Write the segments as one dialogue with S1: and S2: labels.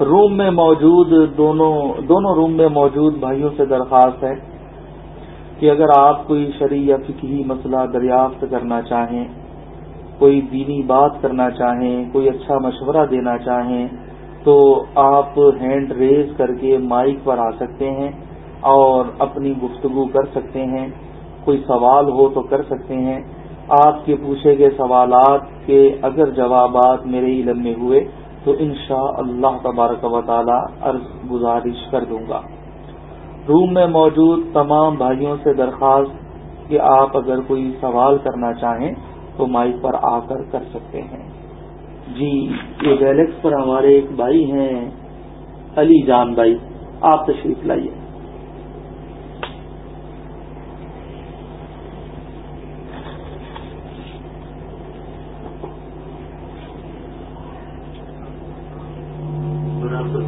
S1: روم میں موجود دونوں دونوں روم میں موجود بھائیوں سے درخواست ہے کہ اگر آپ کوئی شرعی یا فکری مسئلہ دریافت کرنا چاہیں، کوئی دینی بات کرنا چاہیں، کوئی اچھا مشورہ دینا چاہیں، تو آپ ہینڈ ریز کر کے مائک پر آ سکتے ہیں اور اپنی گفتگو کر سکتے ہیں۔ کوئی سوال ہو تو کر سکتے ہیں۔ آپ کے پوچھے گئے سوالات کے اگر جوابات میرے علم میں ہوئے تو انشاء اللہ تبارک و تعالی عرض گزارش کر دوں گا۔ روم میں موجود تمام بھائیوں سے درخواست کہ آپ اگر کوئی سوال کرنا چاہیں تو مائک پر آ کر کر سکتے ہیں۔ جی یہ گیلیکس پر ہمارے ایک بھائی ہیں، علی جان بھائی، آپ تشریف لائیے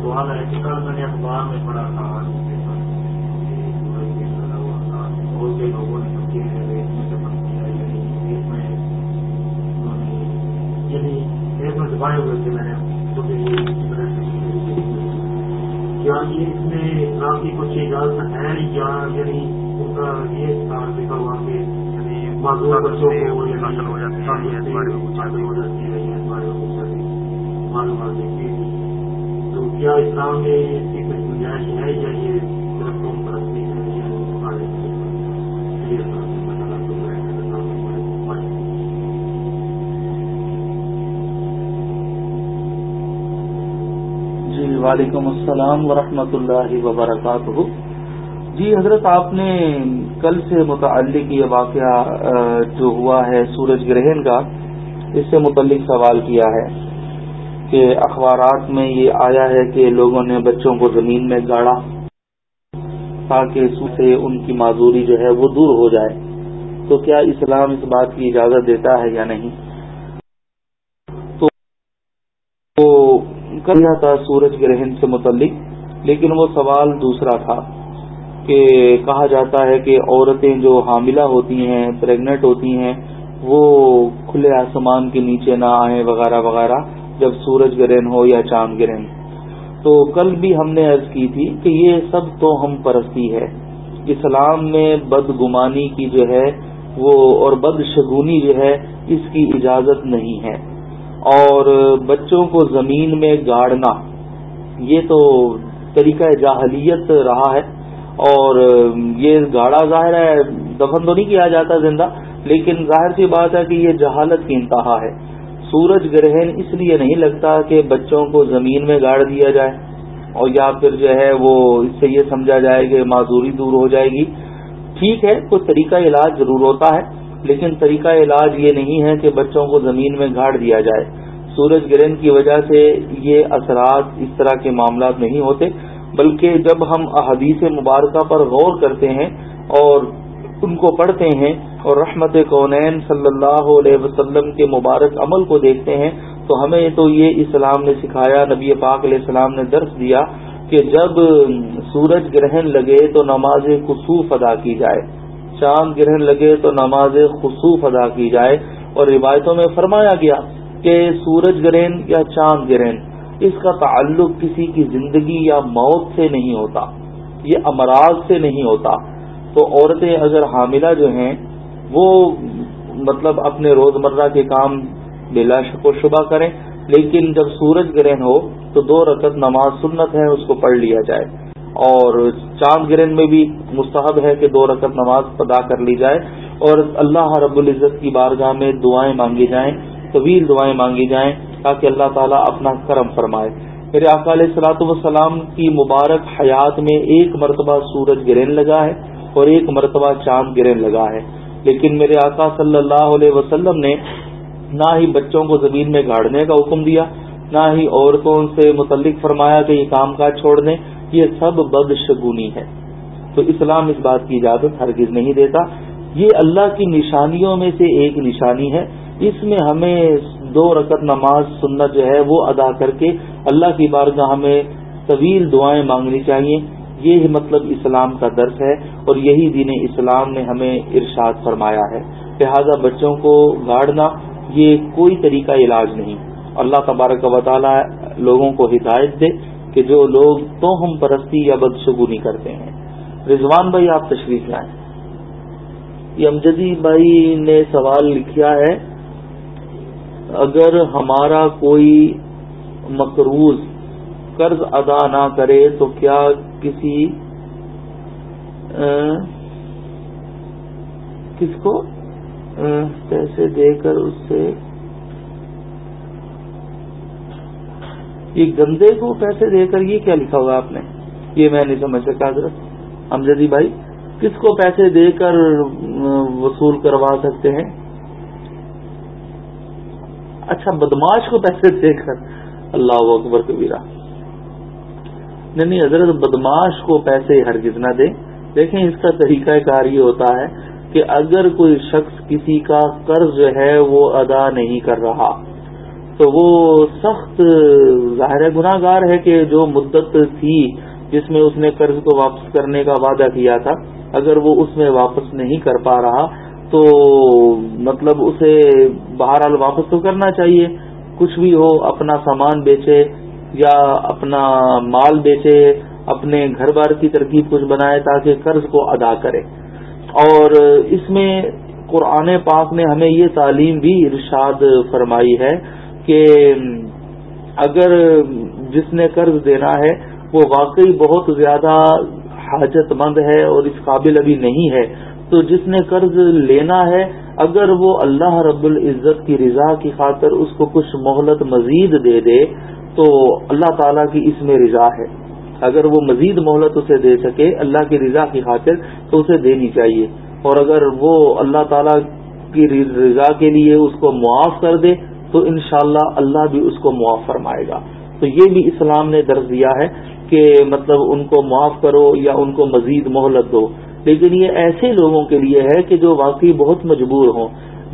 S2: سوال ہے کہ کل میں نے اخبار میں پڑھا تھا بہت سے لوگوں نے یعنی ایک میں دبائے ہوئے تھے میں نے کیا یہ اس میں کافی کچھ اجازت ہے یا یعنی ان کا یہ لکھا ہوا کہ یعنی معذور بچوں کو حاصل ہو جاتی ہے معلومات تو کیا اسلام میں اس کی کوئی گنجائش ہے یا یہ صرف قوم پرستی
S1: جی وعلیکم السلام ورحمۃ اللہ وبرکاتہ۔ جی حضرت، آپ نے کل سے متعلق یہ واقعہ جو ہوا ہے سورج گرہن کا، اس سے متعلق سوال کیا ہے کہ اخبارات میں یہ آیا ہے کہ لوگوں نے بچوں کو زمین میں گاڑا تاکہ سے ان کی معذوری جو ہے وہ دور ہو جائے۔ تو کیا اسلام اس بات کی اجازت دیتا ہے یا نہیں؟ کیا تھا سورج گرہن سے متعلق، لیکن وہ سوال دوسرا تھا کہ کہا جاتا ہے کہ عورتیں جو حاملہ ہوتی ہیں پریگنٹ ہوتی ہیں، وہ کھلے آسمان کے نیچے نہ آئیں وغیرہ وغیرہ، جب سورج گرہن ہو یا چاند گرہن تو کل بھی ہم نے عرض کی تھی کہ یہ سب تو ہم پرستی ہے۔ اسلام میں بد گمانی کی جو ہے، وہ اور بد شگونی جو ہے، اس کی اجازت نہیں ہے۔ اور بچوں کو زمین میں گاڑنا، یہ تو طریقہ جاہلیت رہا ہے۔ اور یہ گاڑا ظاہر ہے، دفن تو نہیں کیا جاتا زندہ، لیکن ظاہر سی بات ہے کہ یہ جہالت کی انتہا ہے۔ سورج گرہن اس لیے نہیں لگتا کہ بچوں کو زمین میں گاڑ دیا جائے۔ اور یا پھر جو ہے وہ اس سے یہ سمجھا جائے کہ معذوری دور ہو جائے گی۔ ٹھیک ہے، کوئی طریقہ علاج ضرور ہوتا ہے۔ لیکن طریقہ علاج یہ نہیں ہے کہ بچوں کو زمین میں گاڑ دیا جائے۔ سورج گرہن کی وجہ سے یہ اثرات اس طرح کے معاملات نہیں ہوتے، بلکہ جب ہم احادیث مبارکہ پر غور کرتے ہیں اور ان کو پڑھتے ہیں اور رحمت کونین صلی اللہ علیہ وسلم کے مبارک عمل کو دیکھتے ہیں، تو ہمیں تو یہ اسلام نے سکھایا، نبی پاک علیہ السلام نے درس دیا کہ جب سورج گرہن لگے تو نماز خصوف ادا کی جائے۔ چاند گرہن لگے تو نماز خصوف ادا کی جائے اور روایتوں میں فرمایا گیا کہ سورج گرہن یا چاند گرہن، اس کا تعلق کسی کی زندگی یا موت سے نہیں ہوتا، یہ امراض سے نہیں ہوتا۔ تو عورتیں اگر حاملہ جو ہیں، وہ مطلب اپنے روزمرہ کے کام بلا شک و شبہ کریں، لیکن جب سورج گرہن ہو تو دو رکعت نماز سنت ہے، اس کو پڑھ لیا جائے۔ اور چاند گرہن میں بھی مستحب ہے کہ دو رکعت نماز ادا کر لی جائے اور اللہ رب العزت کی بارگاہ میں دعائیں مانگی جائیں، طویل دعائیں مانگی جائیں تاکہ اللہ تعالیٰ اپنا کرم فرمائے۔ میرے آقا علیہ السلاۃ والسلام کی مبارک حیات میں ایک مرتبہ سورج گرہن لگا ہے اور ایک مرتبہ چاند گرہن لگا ہے۔ لیکن میرے آقا صلی اللہ علیہ وسلم نے نہ ہی بچوں کو زمین میں گاڑنے کا حکم دیا، نہ ہی عورتوں سے متعلق فرمایا کہ یہ کام کاج چھوڑ دیں۔ یہ سب بدشگونی ہے۔ تو اسلام اس بات کی اجازت ہرگز نہیں دیتا۔ یہ اللہ کی نشانیوں میں سے ایک نشانی ہے۔ اس میں ہمیں دو رکعت نماز سنت جو ہے وہ ادا کر کے اللہ کی بارگاہ ہمیں طویل دعائیں مانگنی چاہیے۔ یہ مطلب اسلام کا درس ہے اور یہی دین اسلام نے ہمیں ارشاد فرمایا ہے۔ لہذا بچوں کو گاڑنا یہ کوئی طریقہ علاج نہیں۔ اللہ تبارک و تعالی لوگوں کو ہدایت دے۔ کہ جو لوگ تو ہم پرستی یا بدشگونی کرتے ہیں۔ رضوان بھائی، آپ تشریف لائیں۔ یہ امجدی بھائی نے سوال لکھا ہے، اگر ہمارا کوئی مقروض قرض ادا نہ کرے تو کیا کسی کس کو پیسے دے کر اس سے یہ گندے کو پیسے دے کر یہ کیا لکھا ہوگا آپ نے؟ یہ میں نہیں سمجھ سکا حضرت۔ امجدی بھائی، کس کو پیسے دے کر وصول کروا سکتے ہیں؟ اچھا بدماش کو پیسے دے کر۔ اللہ اکبر کبیرہ۔ نہیں نہیں، حضرت، بدماش کو پیسے ہرگز نہ دے۔ دیکھیں، اس کا طریقہ کار یہ ہوتا ہے کہ اگر کوئی شخص کسی کا قرض جو ہے، وہ ادا نہیں کر رہا۔ تو وہ سخت، ظاہر گناہ گار ہے کہ جو مدت تھی جس میں اس نے قرض کو واپس کرنے کا وعدہ کیا تھا، اگر وہ اس میں واپس نہیں کر پا رہا، تو مطلب اسے بہرحال واپس تو کرنا چاہیے۔ کچھ بھی ہو، اپنا سامان بیچے یا اپنا مال بیچے، اپنے گھر بار کی ترکیب کچھ بنائے تاکہ قرض کو ادا کرے۔ اور اس میں قرآن پاک نے ہمیں یہ تعلیم بھی ارشاد فرمائی ہے کہ اگر جس نے قرض دینا ہے وہ واقعی بہت زیادہ حاجت مند ہے اور اس قابل ابھی نہیں ہے، تو جس نے قرض لینا ہے، اگر وہ اللہ رب العزت کی رضا کی خاطر اس کو کچھ مہلت مزید دے دے، تو اللہ تعالیٰ کی اس میں رضا ہے۔ اگر وہ مزید مہلت اسے دے سکے، اللہ کی رضا کی خاطر، تو اسے دینی چاہیے۔ اور اگر وہ اللہ تعالی کی رضا کے لیے اس کو معاف کر دے تو انشاءاللہ اللہ اللہ بھی اس کو معاف فرمائے گا۔ تو یہ بھی اسلام نے درج دیا ہے کہ مطلب ان کو معاف کرو یا ان کو مزید مہلت دو۔ لیکن یہ ایسے لوگوں کے لیے ہے کہ جو واقعی بہت مجبور ہوں۔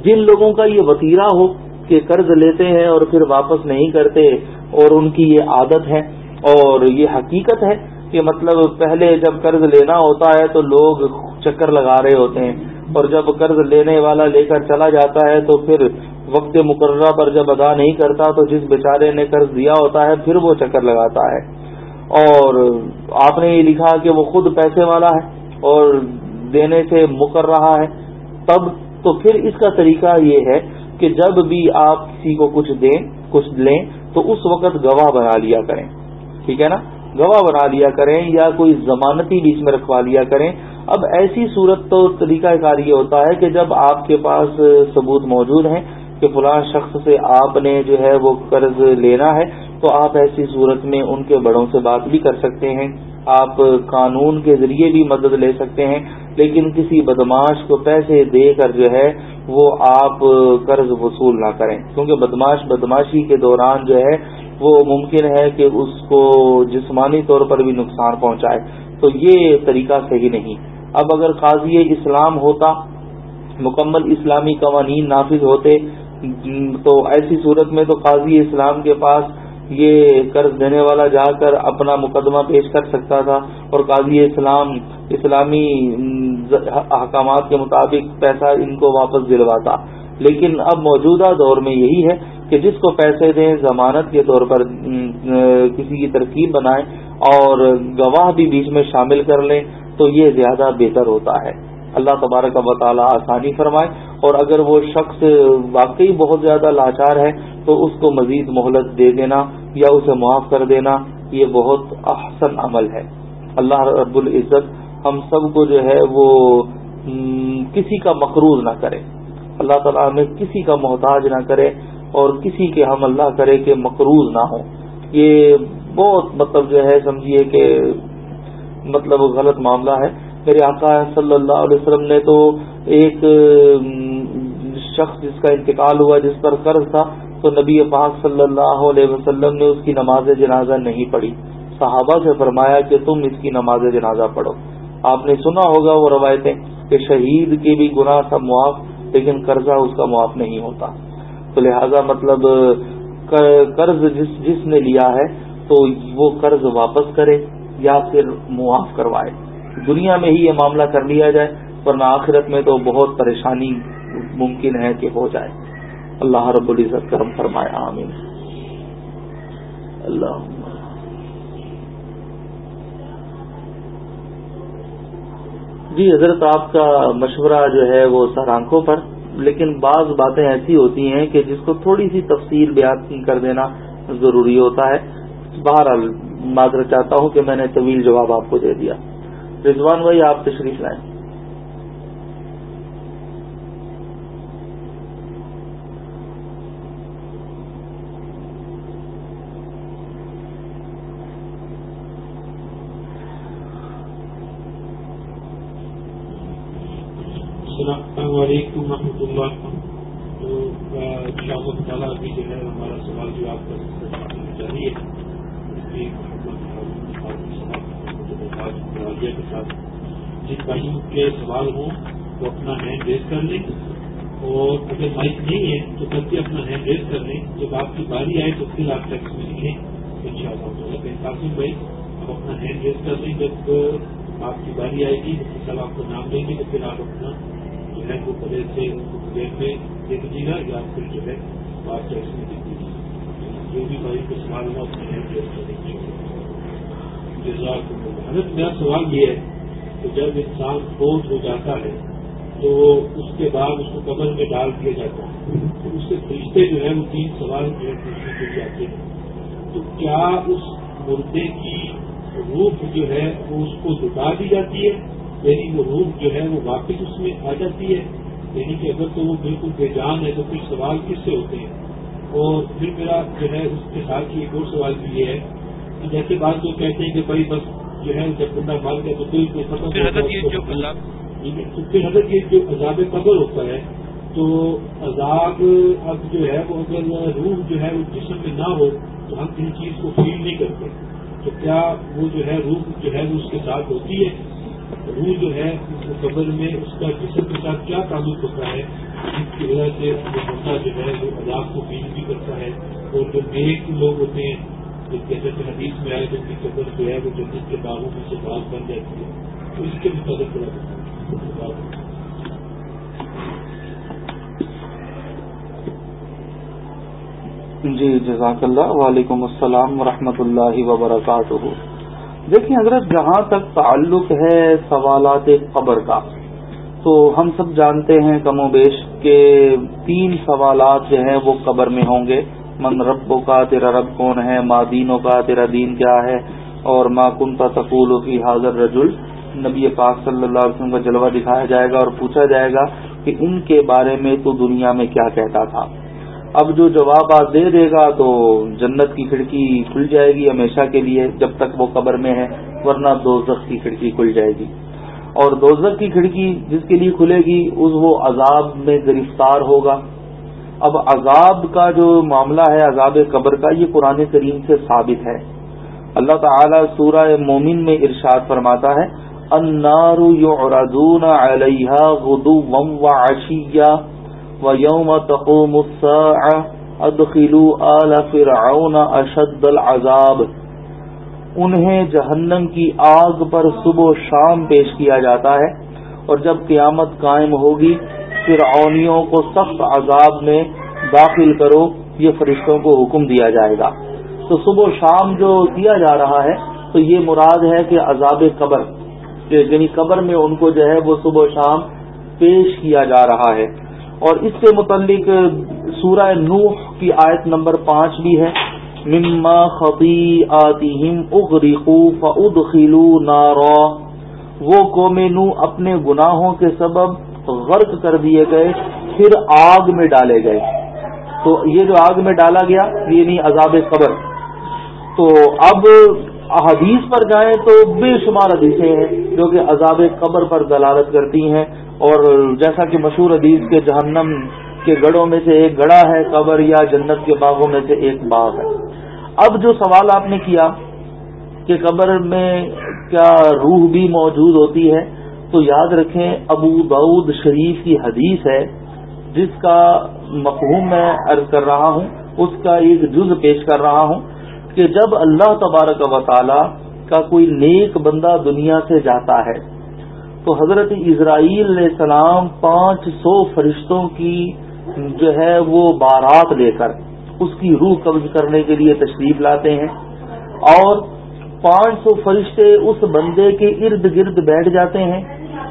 S1: جن لوگوں کا یہ وطیرہ ہو کہ قرض لیتے ہیں اور پھر واپس نہیں کرتے اور ان کی یہ عادت ہے اور یہ حقیقت ہے کہ مطلب پہلے جب قرض لینا ہوتا ہے تو لوگ چکر لگا رہے ہوتے ہیں اور جب قرض لینے والا لے کر چلا جاتا ہے تو پھر وقت مقررہ پر جب ادا نہیں کرتا تو جس بیچارے نے قرض دیا ہوتا ہے، پھر وہ چکر لگاتا ہے۔ اور آپ نے یہ لکھا کہ وہ خود پیسے والا ہے اور دینے سے مکر رہا ہے۔ تب تو پھر اس کا طریقہ یہ ہے کہ جب بھی آپ کسی کو کچھ دیں، کچھ لیں، تو اس وقت گواہ بنا لیا کریں۔ ٹھیک ہے نا؟ گواہ بنا لیا کریں یا کوئی ضمانتی بیچ میں رکھوا لیا کریں۔ اب ایسی صورت تو طریقہ کار یہ ہوتا ہے کہ جب آپ کے پاس ثبوت موجود ہیں کہ فلاں شخص سے آپ نے جو ہے وہ قرض لینا ہے، تو آپ ایسی صورت میں ان کے بڑوں سے بات بھی کر سکتے ہیں۔ آپ قانون کے ذریعے بھی مدد لے سکتے ہیں، لیکن کسی بدماش کو پیسے دے کر جو ہے وہ آپ قرض وصول نہ کریں۔ کیونکہ بدماش بدماشی کے دوران جو ہے وہ ممکن ہے کہ اس کو جسمانی طور پر بھی نقصان پہنچائے۔ تو یہ طریقہ صحیح نہیں۔ اب اگر قاضی اسلام ہوتا، مکمل اسلامی قوانین نافذ ہوتے تو ایسی صورت میں تو قاضی اسلام کے پاس یہ قرض دینے والا جا کر اپنا مقدمہ پیش کر سکتا تھا اور قاضی اسلام، اسلامی احکامات کے مطابق پیسہ ان کو واپس دلواتا۔ لیکن اب موجودہ دور میں یہی ہے کہ جس کو پیسے دیں، ضمانت کے طور پر کسی کی ترکیب بنائیں اور گواہ بھی بیچ میں شامل کر لیں، تو یہ زیادہ بہتر ہوتا ہے۔ اللہ تبارک و تعالیٰ آسانی فرمائے اور اگر وہ شخص واقعی بہت زیادہ لاچار ہے تو اس کو مزید مہلت دے دینا یا اسے معاف کر دینا، یہ بہت احسن عمل ہے۔ اللہ رب العزت ہم سب کو جو ہے وہ کسی کا مقروض نہ کرے۔ اللہ تعالیٰ ہمیں کسی کا محتاج نہ کرے اور کسی کے ہم اللہ کرے کہ مقروض نہ ہوں۔ یہ بہت مطلب جو ہے، سمجھیے کہ مطلب غلط معاملہ ہے۔ میرے آقا صلی اللہ علیہ وسلم نے تو ایک شخص جس کا انتقال ہوا، جس پر قرض تھا، تو نبی پاک صلی اللہ علیہ وسلم نے اس کی نماز جنازہ نہیں پڑھی۔ صحابہ سے فرمایا کہ تم اس کی نماز جنازہ پڑھو۔ آپ نے سنا ہوگا وہ روایتیں کہ شہید کے بھی گناہ سب معاف، لیکن قرضہ اس کا معاف نہیں ہوتا۔ تو لہذا مطلب قرض جس جس نے لیا ہے، تو وہ قرض واپس کرے یا پھر معاف کروائے۔ دنیا میں ہی یہ معاملہ کر لیا جائے، ورنہ آخرت میں تو بہت پریشانی ممکن ہے کہ ہو جائے۔ اللہ رب العزت کرم فرمائے، آمین۔ اللہ جی حضرت آپ کا مشورہ جو ہے وہ سر آنکھوں پر، لیکن بعض باتیں ایسی ہوتی ہیں کہ جس کو تھوڑی سی تفصیل بیان کر دینا ضروری ہوتا ہے۔ بہرحال، معذرت چاہتا ہوں کہ میں نے طویل جواب آپ کو دے دیا۔ رضوان بھائی آپ تشریف لائیں۔
S3: السلام علیکم و رحمۃ اللہ تو شاہ تعالیٰ ابھی جو ہے ہمارا سوال جو آپ کا چاہیے کے ساتھ جن بھائیوں کے سوال ہوں وہ اپنا ہینڈ ریز کر لیں اور اگر مائک نہیں ہے تو کل کے اپنا ہینڈ ریز کر لیں جب آپ کی باری آئے تو پھر آپ ٹیکس میں لکھیں ان شاء اللہ قاسم بھائی آپ اپنا ہینڈ ریز کر لیں جب آپ کی باری آئے گی تو کل آپ کو نام دیں گے تو پھر آپ اپنا جو ہے وہ پہلے سے ڈیٹ میں دے دیجیے گا یا پھر جو ہے آپ ٹیکس میں دے دیجیے جو بھی بھائی کو سوال ہوا اپنے ہینڈ ریس کریں گے حضرت میرا سوال یہ ہے کہ جب انسان فوج ہو جاتا ہے تو اس کے بعد اس کو قبر میں ڈال دیا جاتا ہے تو اس سے فرشتے جو ہے وہ تین سوال جو ہے پوچھنے کے لیے آتے ہیں تو کیا اس مردے کی روح جو ہے وہ اس کو لٹا دی جاتی ہے یعنی وہ روح جو ہے وہ واپس اس میں آ جاتی ہے۔ یعنی کہ اگر تو وہ بالکل بے جان ہے تو پھر سوال کس سے ہوتے ہیں۔ اور پھر میرا جو ہے اس کے ساتھ ایک اور سوال بھی یہ ہے کہ جیسے بات جو کہتے ہیں کہ بھائی بس جو ہے جب بندہ مار گیا تو کوئی ختم تو پھر حضرت یہ جو عذاب قبر ہوتا ہے تو عذاب اب جو ہے وہ اگر روح جو ہے وہ جسم میں نہ ہو تو ہم کسی چیز کو فیل نہیں کرتے۔ تو کیا وہ جو ہے روح جو ہے وہ اس کے ساتھ ہوتی ہے؟ روح جو ہے قبر میں اس کا جسم کے ساتھ کیا تعلق ہوتا ہے؟ جس کی وجہ سے وہ بندہ جو ہے وہ عذاب کو فیل بھی کرتا ہے۔ اور جو نیک لوگ ہوتے ہیں، جس کے جیسے حدیث میں آئے تو ان کی قبر جو ہے وہ جنت کے باغوں میں سے باغ بن جاتی ہے۔ تو اس کے متعلق تھوڑا
S1: جی جزاک اللہ۔ وعلیکم السلام ورحمۃ اللہ وبرکاتہ۔ دیکھیں، حضرت، جہاں تک تعلق ہے سوالات قبر کا، تو ہم سب جانتے ہیں کم و بیش کہ تین سوالات جو ہیں وہ قبر میں ہوں گے۔ من ربوں کا تیرا رب کون ہے؟ ماں دینوں کا تیرا دین کیا ہے؟ اور ماں کنتا تقول کی حاضر رجل نبی پاک صلی اللہ علیہ وسلم کا جلوہ دکھایا جائے گا اور پوچھا جائے گا کہ ان کے بارے میں تو دنیا میں کیا کہتا تھا۔ اب جو جواب آپ دے دے گا تو جنت کی کھڑکی کھل جائے گی ہمیشہ کے لیے جب تک وہ قبر میں ہے، ورنہ دوزخ کی کھڑکی کھل جائے گی۔ اور دوزخ کی کھڑکی جس کے لیے کھلے گی، اس وہ عذاب میں گرفتار ہوگا۔ اب عذاب کا جو معاملہ ہے، عذاب قبر کا، یہ قرآن کریم سے ثابت ہے۔ اللہ تعالی سورہ مومن میں ارشاد فرماتا ہے، النار یعرضون علیہا غدوا و ويوم تقوم الساعة ادخلوا آل فرعون اشد العذاب۔ انہیں جہنم کی آگ پر صبح و شام پیش کیا جاتا ہے اور جب قیامت قائم ہوگی، فرعونیوں کو سخت عذاب میں داخل کرو، یہ فرشتوں کو حکم دیا جائے گا۔ تو صبح و شام جو دیا جا رہا ہے، تو یہ مراد ہے کہ عذاب قبر۔ یعنی قبر میں ان کو جو ہے وہ صبح و شام پیش کیا جا رہا ہے۔ اور اس سے متعلق سورہ نوح کی آیت نمبر پانچ بھی ہے۔ مما خطی آتی اغریقو فلو نارا۔ وہ قوم نو اپنے گناہوں کے سبب غرق کر دیے گئے، پھر آگ میں ڈالے گئے۔ تو یہ جو آگ میں ڈالا گیا، یہ نہیں عذاب قبر۔ تو اب حدیث پر جائیں تو بے شمار حدیثیں ہیں جو کہ عذاب قبر پر دلالت کرتی ہیں اور جیسا کہ مشہور حدیث کے جہنم کے گڑوں میں سے ایک گڑا ہے، قبر یا جنت کے باغوں میں سے ایک باغ ہے۔ اب جو سوال آپ نے کیا کہ قبر میں کیا روح بھی موجود ہوتی ہے، تو یاد رکھیں ابو دعود شریف کی حدیث ہے، جس کا مفہوم میں عرض کر رہا ہوں، اس کا ایک جز پیش کر رہا ہوں۔ کہ جب اللہ تبارک و تعالی کا کوئی نیک بندہ دنیا سے جاتا ہے، تو حضرت اسرائیل علیہ السلام پانچ سو فرشتوں کی جو ہے وہ بارات لے کر اس کی روح قبض کرنے کے لیے تشریف لاتے ہیں اور پانچ سو فرشتے اس بندے کے ارد گرد بیٹھ جاتے ہیں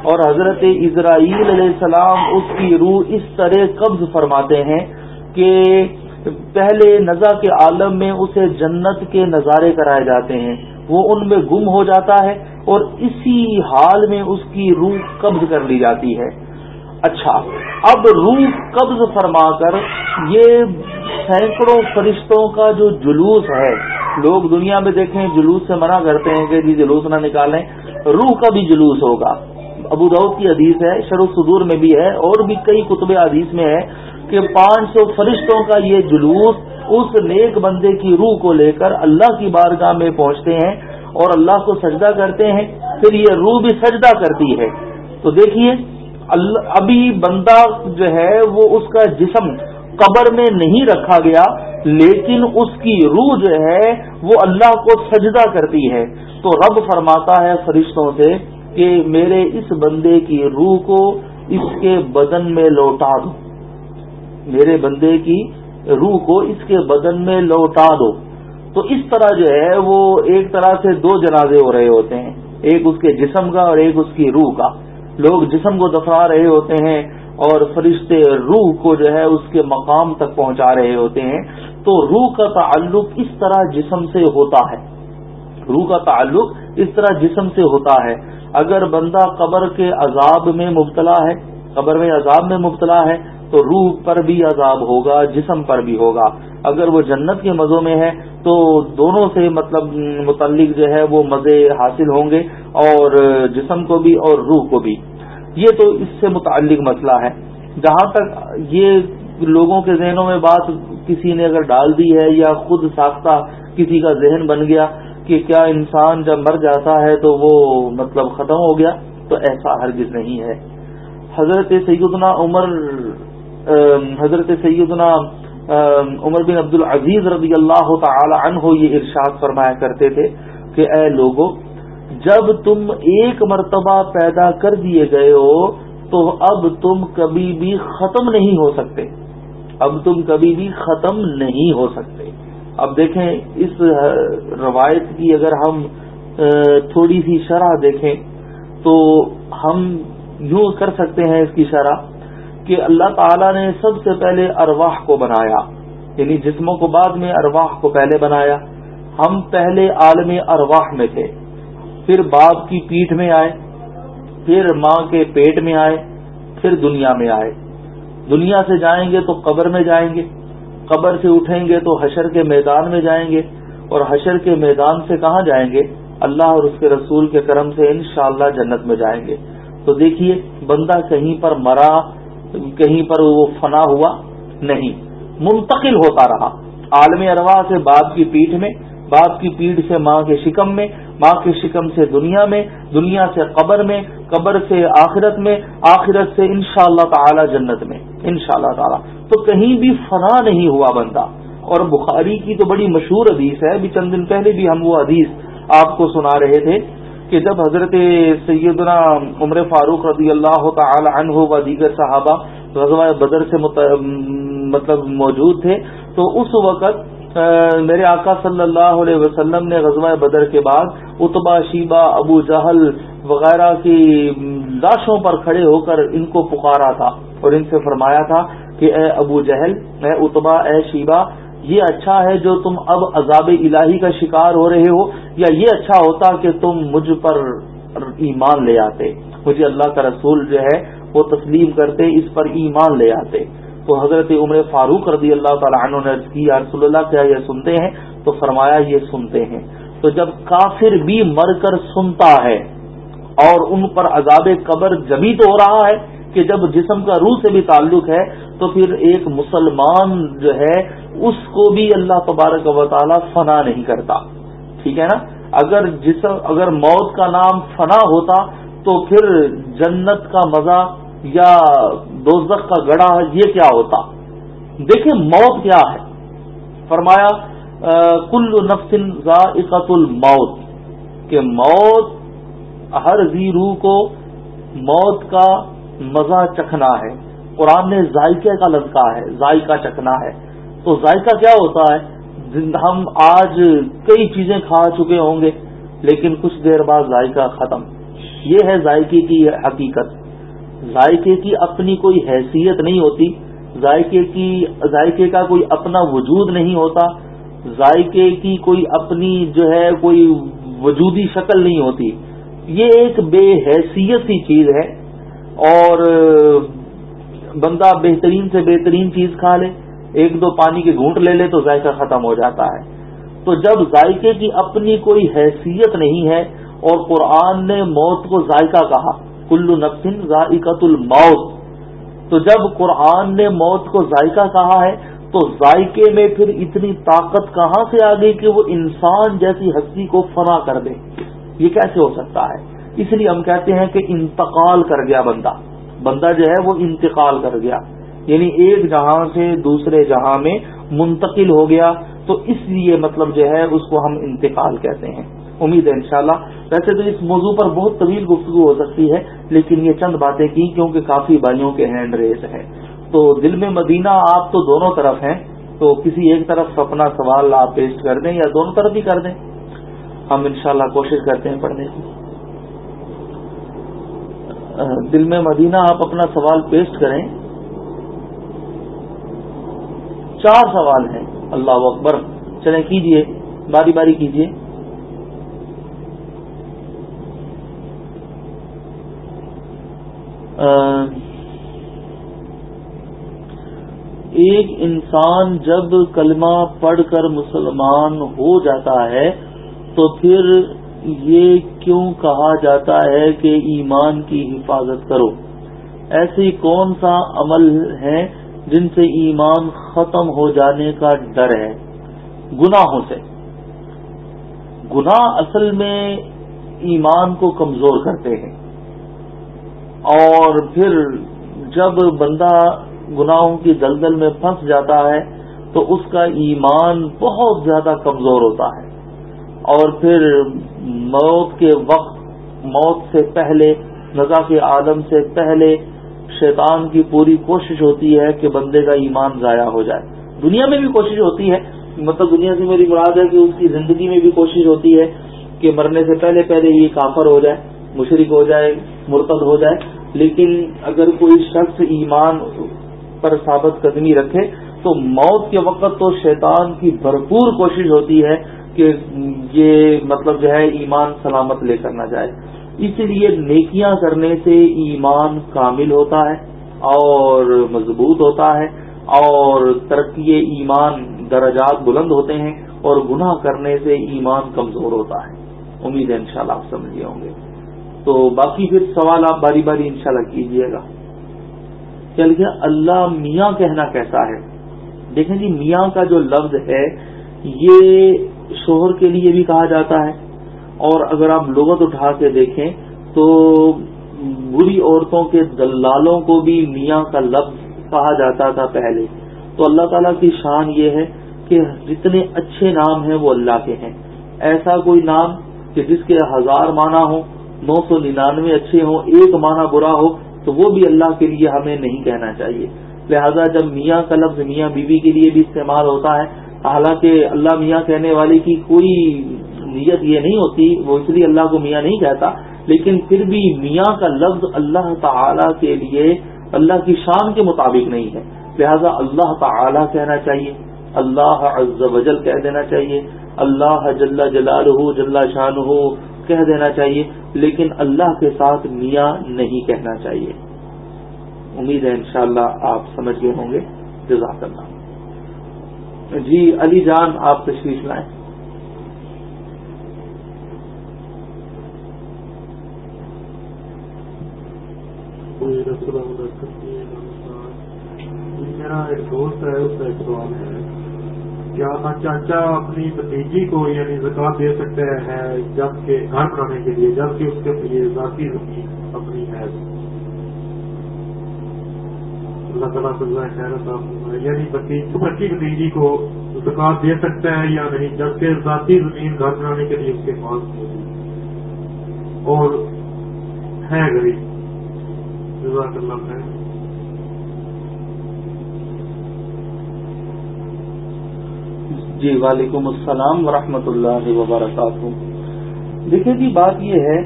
S1: اور حضرت اسرائیل علیہ السلام اس کی روح اس طرح قبض فرماتے ہیں کہ پہلے نزا کے عالم میں اسے جنت کے نظارے کرائے جاتے ہیں۔ وہ ان میں گم ہو جاتا ہے اور اسی حال میں اس کی روح قبض کر لی جاتی ہے۔ اچھا اب روح قبض فرما کر یہ سینکڑوں فرشتوں کا جو جلوس ہے، لوگ دنیا میں دیکھیں، جلوس سے منع کرتے ہیں کہ جی جلوس نہ نکالیں، روح کا بھی جلوس ہوگا۔ ابو دعود کی حدیث ہے شروع صدور میں بھی ہے اور بھی کئی کتب حدیث میں ہے۔ کہ پانچ سو فرشتوں کا یہ جلوس اس نیک بندے کی روح کو لے کر اللہ کی بارگاہ میں پہنچتے ہیں اور اللہ کو سجدہ کرتے ہیں، پھر یہ روح بھی سجدہ کرتی ہے۔ تو دیکھیے ابھی بندہ جو ہے وہ اس کا جسم قبر میں نہیں رکھا گیا، لیکن اس کی روح جو ہے وہ اللہ کو سجدہ کرتی ہے۔ تو رب فرماتا ہے فرشتوں سے کہ میرے اس بندے کی روح کو اس کے بدن میں لوٹا دو۔ میرے بندے کی روح کو اس کے بدن میں لوٹا دو۔ تو اس طرح جو ہے وہ ایک طرح سے دو جنازے ہو رہے ہوتے ہیں، ایک اس کے جسم کا اور ایک اس کی روح کا۔ لوگ جسم کو دفنا رہے ہوتے ہیں اور فرشتے روح کو جو ہے اس کے مقام تک پہنچا رہے ہوتے ہیں۔ تو روح کا تعلق اس طرح جسم سے ہوتا ہے۔ روح کا تعلق اس طرح جسم سے ہوتا ہے۔ اگر بندہ قبر کے عذاب میں مبتلا ہے، قبر میں عذاب میں مبتلا ہے تو روح پر بھی عذاب ہوگا، جسم پر بھی ہوگا۔ اگر وہ جنت کے مزوں میں ہے، تو دونوں سے مطلب متعلق جو ہے، وہ مزے حاصل ہوں گے، اور جسم کو بھی اور روح کو بھی۔ یہ تو اس سے متعلق مسئلہ ہے۔ جہاں تک یہ لوگوں کے ذہنوں میں بات کسی نے اگر ڈال دی ہے، یا خود ساختہ کسی کا ذہن بن گیا کہ کیا انسان جب مر جاتا ہے تو وہ مطلب ختم ہو گیا، تو ایسا ہرگز نہیں ہے۔ حضرت سیدنا عمر حضرت سیدنا عمر بن عبد العزیز رضی اللہ تعالی عنہ یہ ارشاد فرمایا کرتے تھے کہ اے لوگوں جب تم ایک مرتبہ پیدا کر دیے گئے ہو، تو اب تم کبھی بھی ختم نہیں ہو سکتے۔ اب تم کبھی بھی ختم نہیں ہو سکتے۔ اب دیکھیں، اس روایت کی اگر ہم تھوڑی سی شرح دیکھیں، تو ہم یوں کر سکتے ہیں اس کی شرح۔ کہ اللہ تعالی نے سب سے پہلے ارواح کو بنایا یعنی جسموں کو بعد میں ارواح کو پہلے بنایا۔ ہم پہلے عالم ارواح میں تھے، پھر باپ کی پیٹھ میں آئے، پھر ماں کے پیٹ میں آئے، پھر دنیا میں آئے۔ دنیا سے جائیں گے تو قبر میں جائیں گے، قبر سے اٹھیں گے تو حشر کے میدان میں جائیں گے۔ اور حشر کے میدان سے کہاں جائیں گے؟ اللہ اور اس کے رسول کے کرم سے انشاءاللہ جنت میں جائیں گے۔ تو دیکھیے، بندہ کہیں پر مرا کہیں پر وہ فنا ہوا نہیں۔ منتقل ہوتا رہا۔ عالم اروا سے باپ کی پیٹھ میں، باپ کی پیٹھ سے ماں کے شکم میں، ماں کے شکم سے دنیا میں، دنیا سے قبر میں، قبر سے آخرت میں، آخرت سے انشاءاللہ اللہ تعالی جنت میں۔ انشاءاللہ اللہ تعالی۔ تو کہیں بھی فنا نہیں ہوا بندہ۔ اور بخاری کی تو بڑی مشہور حدیث ہے، ابھی چند دن پہلے بھی ہم وہ حدیث آپ کو سنا رہے تھے۔ کہ جب حضرت سیدنا عمر فاروق رضی اللہ تعالی عنہ و دیگر صحابہ غزوہ بدر سے مطلب موجود تھے، تو اس وقت میرے آقا صلی اللہ علیہ وسلم نے غزوہ بدر کے بعد اتبا شیبہ، ابو جہل وغیرہ کی لاشوں پر کھڑے ہو کر ان کو پکارا تھا اور ان سے فرمایا تھا کہ اے ابو جہل، اے اتبا اے شیبہ یہ اچھا ہے جو تم اب عذاب الہی کا شکار ہو رہے ہو، یا یہ اچھا ہوتا کہ تم مجھ پر ایمان لے آتے۔ مجھے اللہ کا رسول جو ہے، وہ تسلیم کرتے، اس پر ایمان لے آتے۔ تو حضرت عمر فاروق رضی اللہ تعالیٰ عنہ نے کی، یا رسول اللہ، کیا یہ سنتے ہیں؟ تو فرمایا، یہ سنتے ہیں۔ تو جب کافر بھی مر کر سنتا ہے اور ان پر عذاب قبر جبھی تو ہو رہا ہے کہ جب جسم کا روح سے بھی تعلق ہے تو پھر ایک مسلمان جو ہے اس کو بھی اللہ تبارک و تعالی فنا نہیں کرتا۔ ٹھیک ہے نا؟ اگر جسم، اگر موت کا نام فنا ہوتا تو پھر جنت کا مزہ یا دوزخ کا گڑا یہ کیا ہوتا؟ دیکھیں موت کیا ہے۔ فرمایا کل نفسن ذائقت الموت کہ موت، ہر زی روح کو موت کا مزہ چکھنا ہے۔ قرآن نے ذائقے کا لفظ کہا ہے، ذائقہ چکھنا ہے۔ تو ذائقہ کیا ہوتا ہے؟ ہم آج کئی چیزیں کھا چکے ہوں گے، لیکن کچھ دیر بعد ذائقہ ختم۔ یہ ہے ذائقے کی حقیقت۔ ذائقے کی اپنی کوئی حیثیت نہیں ہوتی۔ ذائقے کی ذائقے کا کوئی اپنا وجود نہیں ہوتا۔ ذائقے کی کوئی اپنی جو ہے کوئی وجودی شکل نہیں ہوتی۔ یہ ایک بے حیثیت سی چیز ہے۔ اور بندہ بہترین سے بہترین چیز کھا لے، ایک دو پانی کے گھونٹ لے لے تو ذائقہ ختم ہو جاتا ہے۔ تو جب ذائقے کی اپنی کوئی حیثیت نہیں ہے اور قرآن نے موت کو ذائقہ کہا، کلو نقصن ذائقت الموت، تو جب قرآن نے موت کو ذائقہ کہا ہے، تو ذائقے میں پھر اتنی طاقت کہاں سے آ گئی کہ وہ انسان جیسی ہستی کو فنا کر دے۔ یہ کیسے ہو سکتا ہے؟ اس لیے ہم کہتے ہیں کہ انتقال کر گیا بندہ۔ بندہ جو ہے وہ انتقال کر گیا۔ یعنی ایک جہاں سے دوسرے جہاں میں منتقل ہو گیا۔ تو اس لیے مطلب جو ہے اس کو ہم انتقال کہتے ہیں۔ امید ہے انشاءاللہ۔ ویسے تو اس موضوع پر بہت طویل گفتگو ہو سکتی ہے، لیکن یہ چند باتیں کی کیونکہ کافی بھائیوں کے ہینڈ ریز ہے۔ تو دل میں مدینہ، آپ تو دونوں طرف ہیں۔ تو کسی ایک طرف اپنا سوال آپ پیش کر دیں یا دونوں طرف ہی کر دیں۔ ہم انشاءاللہ کوشش کرتے ہیں پڑھنے کی۔ دل میں مدینہ آپ اپنا سوال پیش کریں۔ چار سوال ہیں۔ اللہ اکبر۔ چلیں کیجیے، باری باری کیجیے۔ ایک انسان جب کلمہ پڑھ کر مسلمان ہو جاتا ہے تو پھر یہ کیوں کہا جاتا ہے کہ ایمان کی حفاظت کرو؟ ایسی کون سا عمل ہے جن سے ایمان ختم ہو جانے کا ڈر ہے؟ گناہوں سے۔ گناہ اصل میں ایمان کو کمزور کرتے ہیں۔ اور پھر جب بندہ گناہوں کی دلدل میں پھنس جاتا ہے تو اس کا ایمان بہت زیادہ کمزور ہوتا ہے۔ اور پھر موت کے وقت، موت سے پہلے نزا کے عالم سے پہلے شیطان کی پوری کوشش ہوتی ہے کہ بندے کا ایمان ضائع ہو جائے۔ دنیا میں بھی کوشش ہوتی ہے مطلب دنیا سے میری مراد ہے کہ اس کی زندگی میں بھی کوشش ہوتی ہے کہ مرنے سے پہلے پہلے یہ کافر ہو جائے مشرق ہو جائے، مرتد ہو جائے۔ لیکن اگر کوئی شخص ایمان پر ثابت قدمی رکھے، تو موت کے وقت تو شیطان کی بھرپور کوشش ہوتی ہے کہ یہ مطلب جو ہے ایمان سلامت لے کر نہ جائے۔ اس لیے نیکیاں کرنے سے ایمان کامل ہوتا ہے اور مضبوط ہوتا ہے اور ترقی ایمان درجات بلند ہوتے ہیں اور گناہ کرنے سے ایمان کمزور ہوتا ہے۔ امید ہے انشاءاللہ شاء آپ سمجھے ہوں گے۔ تو باقی پھر سوال آپ باری باری انشاءاللہ کیجیے گا۔ چل گیا، اللہ میاں کہنا کیسا ہے؟ دیکھیں جی میاں کا جو لفظ ہے، یہ شوہر کے لیے بھی کہا جاتا ہے۔ اور اگر آپ لغت اٹھا کے دیکھیں تو بری عورتوں کے دلالوں کو بھی میاں کا لفظ کہا جاتا تھا پہلے۔ تو اللہ تعالیٰ کی شان یہ ہے کہ جتنے اچھے نام ہیں وہ اللہ کے ہیں۔ ایسا کوئی نام کہ جس کے ہزار معنی ہوں، نو سو ننانوے اچھے ہوں، ایک معنی برا ہو، تو وہ بھی اللہ کے لیے ہمیں نہیں کہنا چاہیے۔ لہذا جب میاں کا لفظ میاں بیوی کے لیے بھی استعمال ہوتا ہے حالانکہ اللہ میاں کہنے والے کی کوئی نیت یہ نہیں ہوتی، وہ اس لیے اللہ کو میاں نہیں کہتا، لیکن پھر بھی میاں کا لفظ اللہ تعالی کے لیے اللہ کی شان کے مطابق نہیں ہے۔ لہذا اللہ تعالی کہنا چاہیے، اللہ عز و جل کہہ دینا چاہیے، اللہ جل جلالہ جل شان ہو کہہ دینا چاہیے، لیکن اللہ کے ساتھ میاں نہیں کہنا چاہیے۔ امید ہے انشاءاللہ آپ سمجھ گئے ہوں گے۔ جزاک اللہ۔ جی علی جان، آپ تشریف لائیں۔
S2: میرا ایک دوست ہے، اس کا ایک سوال ہے۔ کیا چاچا اپنی بتیجی کو یعنی زکات دے سکتے ہیں جب کے گھر بنانے کے لیے، جبکہ اس کے لیے ذاتی زمین اپنی ہے؟ اللہ تعالیٰ خیر صاحب یعنی بچی بتیجی کو زکات دے سکتے ہیں یا نہیں، جبکہ ذاتی زمین گھر بنانے کے لیے اس کے پاس اور ہے غریب۔ جزاک اللہ خیر۔
S1: جی وعلیکم السلام ورحمۃ اللہ وبرکاتہ۔ دیکھیں جی بات یہ ہے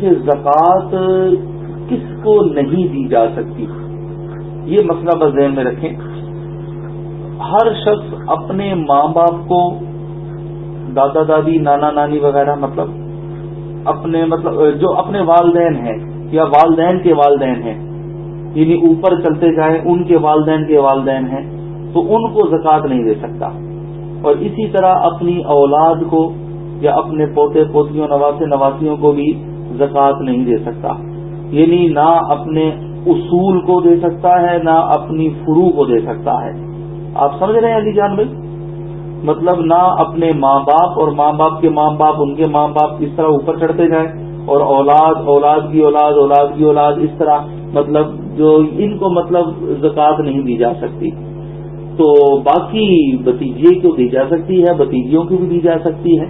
S1: کہ زکوٰۃ کس کو نہیں دی جا سکتی؟ یہ مسئلہ بس ذہن میں رکھیں۔ ہر شخص اپنے ماں باپ کو دادا دادی نانا نانی وغیرہ مطلب اپنے مطلب جو اپنے والدین ہیں یا والدین کے والدین ہیں یعنی اوپر چلتے جائیں، ان کے والدین کے والدین ہیں، تو ان کو زکوٰۃ نہیں دے سکتا۔ اور اسی طرح اپنی اولاد کو یا اپنے پوتے، پوتیوں، نواسے، نواسیوں کو بھی زکوٰۃ نہیں دے سکتا۔ یعنی نہ اپنے اصول کو دے سکتا ہے، نہ اپنی فرو کو دے سکتا ہے۔ آپ سمجھ رہے ہیں علی جان بھائی؟ مطلب نہ اپنے ماں باپ اور ماں باپ کے ماں باپ، ان کے ماں باپ اس طرح اوپر چڑھتے جائیں اور اولاد اولاد کی اولاد اولاد کی اولاد، اس طرح مطلب جو ان کو مطلب زکوٰۃ نہیں دی جا سکتی۔ تو باقی بتیجے کو دی جا سکتی ہے؟ بتیجیوں کی بھی دی جا سکتی ہے،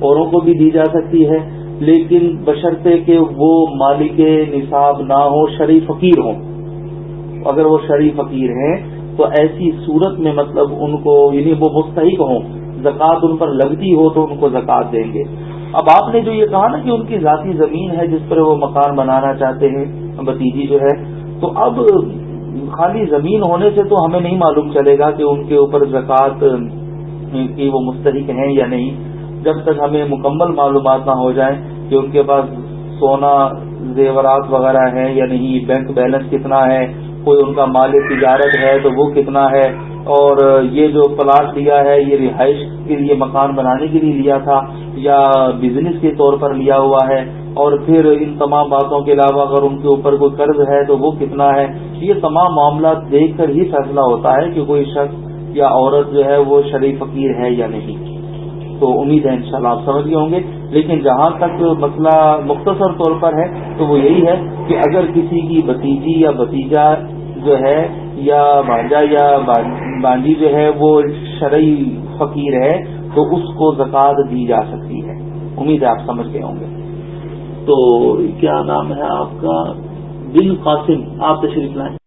S1: اوروں کو بھی دی جا سکتی ہے۔ لیکن بشرطے کہ وہ مالک نصاب نہ ہو شریف فقیر ہوں۔ اگر وہ شریف فقیر ہیں، تو ایسی صورت میں مطلب ان کو یعنی وہ مستحق ہوں، زکوٰۃ ان پر لگتی ہو تو ان کو زکوٰۃ دیں گے۔ اب آپ نے جو یہ کہا نا کہ ان کی ذاتی زمین ہے جس پر وہ مکان بنانا چاہتے ہیں، بتیجی جو ہے، تو اب خالی زمین ہونے سے تو ہمیں نہیں معلوم چلے گا کہ ان کے اوپر زکوٰۃ کی وہ مستحق ہیں یا نہیں۔ جب تک ہمیں مکمل معلومات نہ ہو جائیں کہ ان کے پاس سونا زیورات وغیرہ ہیں یا نہیں، بینک بیلنس کتنا ہے، کوئی ان کا مال تجارت ہے تو وہ کتنا ہے، اور یہ جو پلاٹ لیا ہے، یہ رہائش کے لیے مکان بنانے کے لیے لیا تھا یا بزنس کے طور پر لیا ہوا ہے، اور پھر ان تمام باتوں کے علاوہ اگر ان کے اوپر کوئی قرض ہے تو وہ کتنا ہے، یہ تمام معاملات دیکھ کر ہی فیصلہ ہوتا ہے کہ کوئی شخص یا عورت جو ہے وہ شریف فقیر ہے یا نہیں۔ تو امید ہے انشاءاللہ شاء آپ سمجھ گئے ہوں گے۔ لیکن جہاں تک مسئلہ مختصر طور پر ہے، تو وہ یہی ہے کہ اگر کسی کی بتیجی یا بتیجا جو ہے، یا بانجا یا بانجی جو ہے، وہ شرعی فقیر ہے، تو اس کو زکوٰۃ دی جا سکتی ہے۔ امید ہے آپ سمجھ گئے ہوں گے۔ تو کیا نام ہے آپ کا؟ بن قاسم، آپ تشریف لائیں۔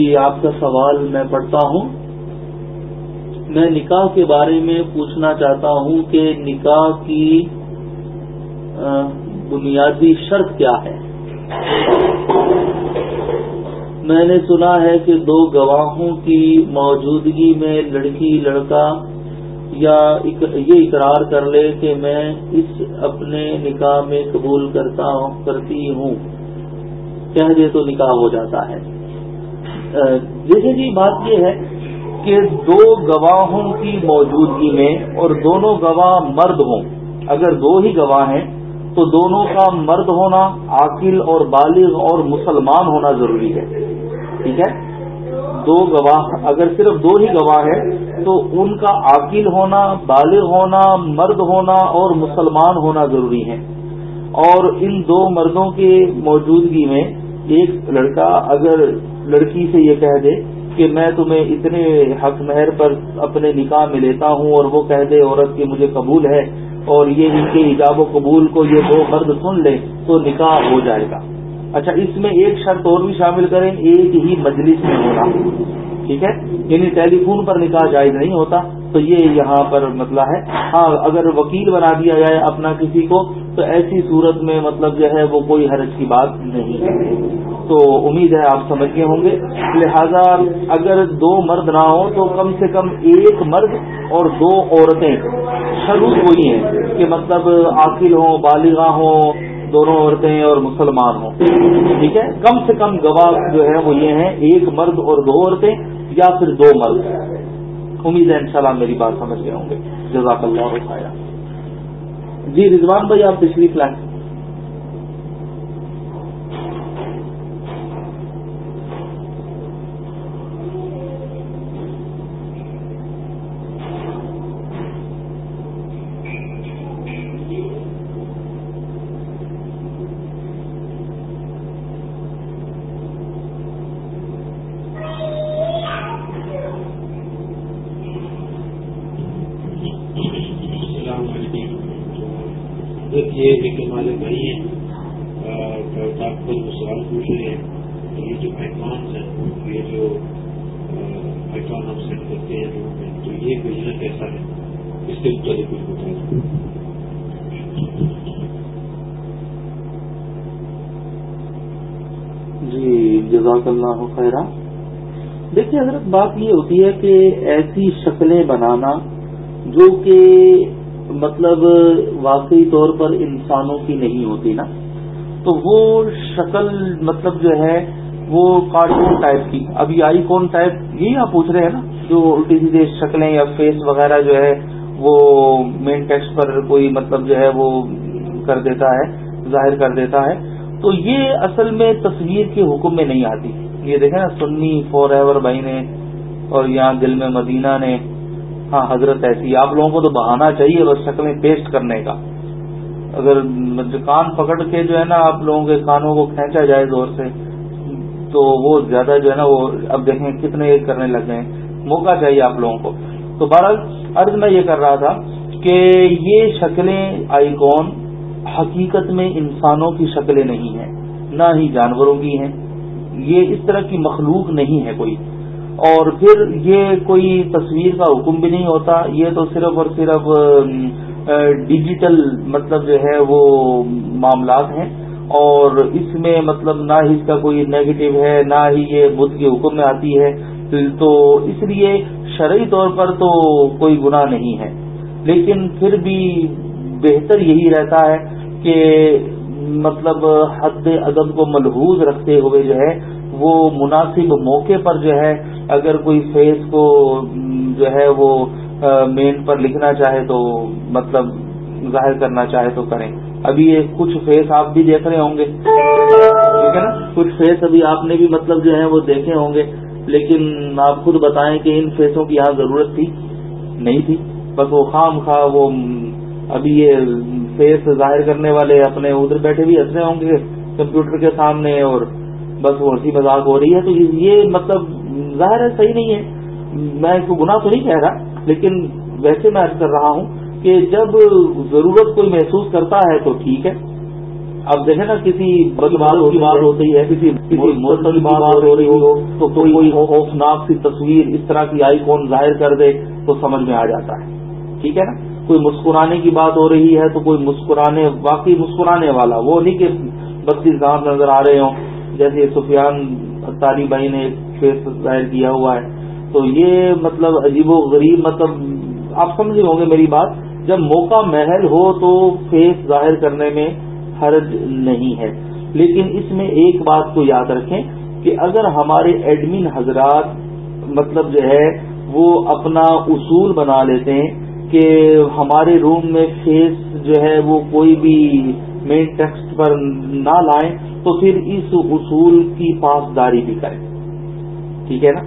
S1: جی آپ کا سوال میں پڑھتا ہوں۔ میں نکاح کے بارے میں پوچھنا چاہتا ہوں کہ نکاح کی بنیادی شرط کیا ہے۔ میں نے سنا ہے کہ دو گواہوں کی موجودگی میں لڑکی، لڑکا یا یہ اقرار کر لے کہ میں اس اپنے نکاح میں قبول کرتا ہوں، کرتی ہوں۔ کہہ دے تو نکاح ہو جاتا ہے۔ دیکھیں جی بات یہ ہے کہ دو گواہوں کی موجودگی میں اور دونوں گواہ مرد ہوں۔ اگر دو ہی گواہ ہیں، تو دونوں کا مرد ہونا عاقل اور بالغ اور مسلمان ہونا ضروری ہے۔ ٹھیک ہے؟ دو گواہ، اگر صرف دو ہی گواہ ہیں، تو ان کا عاقل ہونا، بالغ ہونا، مرد ہونا اور مسلمان ہونا ضروری ہے۔ اور ان دو مردوں کی موجودگی میں ایک لڑکا اگر لڑکی سے یہ کہہ دے کہ میں تمہیں اتنے حق مہر پر اپنے نکاح میں لیتا ہوں اور وہ کہہ دے عورت کی مجھے قبول ہے اور یہ ان کے ایجاب و قبول کو یہ دو مرد سن لے تو نکاح ہو جائے گا۔ اچھا اس میں ایک شرط اور بھی شامل کریں، ایک ہی مجلس میں ہونا، ٹھیک ہے؟ یعنی ٹیلی فون پر نکاح جائز نہیں ہوتا۔ تو یہ یہاں پر مسئلہ ہے۔ ہاں اگر وکیل بنا دیا جائے اپنا کسی کو، تو ایسی صورت میں مطلب جو ہے وہ کوئی حرج کی بات نہیں ہے۔ تو امید ہے آپ سمجھ گئے ہوں گے۔ لہذا اگر دو مرد نہ ہوں، تو کم سے کم ایک مرد اور دو عورتیں۔ شروع وہی ہیں کہ مطلب عاقل ہوں بالغاہ ہوں، دونوں عورتیں اور مسلمان ہوں۔ ٹھیک ہے؟ کم سے کم گواہ جو ہے وہ یہ ہیں، ایک مرد اور دو عورتیں یا پھر دو مرد۔ امید ہے انشاءاللہ میری بات سمجھ گئے ہوں گے. جزاک اللہ خیر جی رضوان بھائی، آپ تشریف لائیں
S3: یہ ایک ہمارے بھائی ہیں آپ کو جو سوال پوچھ رہے ہیں یہ جو مہمان ہیں یہ جو کیسا ہے اس کے متعلق کچھ بتائیں
S1: جی جزاک اللہ خیرہ۔ دیکھیے، حضرت، بات یہ ہوتی ہے کہ ایسی شکلیں بنانا جو کہ مطلب واقعی طور پر انسانوں کی نہیں ہوتی نا، تو وہ شکل مطلب جو ہے وہ کارٹون ٹائپ کی۔ ابھی آئی کون ٹائپ یہی آپ پوچھ رہے ہیں نا، جو الٹی سیدھے شکلیں یا فیس وغیرہ جو ہے وہ مین ٹیکسٹ پر کوئی مطلب جو ہے وہ کر دیتا ہے، ظاہر کر دیتا ہے۔ تو یہ اصل میں تصویر کے حکم میں نہیں آتی۔ یہ دیکھیں نا، سنی فور ایور بھائی نے اور یہاں دل میں مدینہ نے۔ ہاں حضرت ایسی، آپ لوگوں کو تو بہانا چاہیے بس شکلیں پیسٹ کرنے کا۔ اگر کان پکڑ کے جو ہے نا آپ لوگوں کے کانوں کو کھینچا جائے زور سے، تو وہ زیادہ جو ہے نا وہ اب دیکھیں کتنے کرنے لگ گئے۔ موقع چاہیے آپ لوگوں کو۔ تو بہرحال عرض میں یہ کر رہا تھا کہ یہ شکلیں، آئیکون حقیقت میں انسانوں کی شکلیں نہیں ہیں، نہ ہی جانوروں کی ہیں۔ یہ اس طرح کی مخلوق نہیں ہے کوئی۔ اور پھر یہ کوئی تصویر کا حکم بھی نہیں ہوتا، یہ تو صرف اور صرف ڈیجیٹل مطلب جو ہے وہ معاملات ہیں۔ اور اس میں مطلب نہ ہی اس کا کوئی نیگیٹو ہے، نہ ہی یہ بدھ کے حکم میں آتی ہے۔ تو اس لیے شرعی طور پر تو کوئی گناہ نہیں ہے۔ لیکن پھر بھی بہتر یہی رہتا ہے کہ مطلب حد ادب کو ملحوظ رکھتے ہوئے جو ہے وہ مناسب موقع پر جو ہے اگر کوئی فیس کو جو ہے وہ مین پر لکھنا چاہے تو مطلب ظاہر کرنا چاہے تو کریں۔ ابھی یہ کچھ فیس آپ بھی دیکھ رہے ہوں گے۔ ٹھیک ہے نا؟ کچھ فیس ابھی آپ نے بھی مطلب جو ہے وہ دیکھے ہوں گے۔ لیکن آپ خود بتائیں کہ ان فیسوں کی یہاں ضرورت تھی؟ نہیں تھی۔ بس وہ خام خواہ وہ ابھی یہ فیس ظاہر کرنے والے اپنے ادھر بیٹھے بھی ہنس رہے ہوں گے کمپیوٹر کے سامنے اور بس وہ ہنسی مذاق ہو رہی ہے۔ تو یہ مطلب ظاہر ہے صحیح نہیں ہے۔ میں اس کو گناہ تو نہیں کہہ رہا لیکن ویسے میں کر رہا ہوں کہ جب ضرورت کوئی محسوس کرتا ہے تو ٹھیک ہے۔ اب دیکھیں نا کسی بدمال کی بات ہوتی ہے کسی موسم کی بات ہو رہی ہو تو کوئی خوفناک سی تصویر اس طرح کی آئی کون ظاہر کر دے تو سمجھ میں آ جاتا ہے۔ ٹھیک ہے نا؟ کوئی مسکرانے کی بات ہو رہی ہے تو کوئی مسکرانے، واقعی مسکرانے والا، وہ نہیں کہ بتیس گاؤں نظر آ رہے ہوں۔ جیسے سفیان تاری بھائی نے فیس ظاہر کیا ہوا ہے۔ تو یہ مطلب عجیب و غریب مطلب آپ سمجھے ہوں گے میری بات، جب موقع محل ہو تو فیس ظاہر کرنے میں حرج نہیں ہے۔ لیکن اس میں ایک بات کو یاد رکھیں کہ اگر ہمارے ایڈمن حضرات مطلب جو ہے وہ اپنا اصول بنا لیتے ہیں کہ ہمارے روم میں فیس جو ہے وہ کوئی بھی مین ٹیکسٹ پر نہ لائیں تو پھر اس اصول کی پاسداری بھی کریں۔ ٹھیک ہے نا؟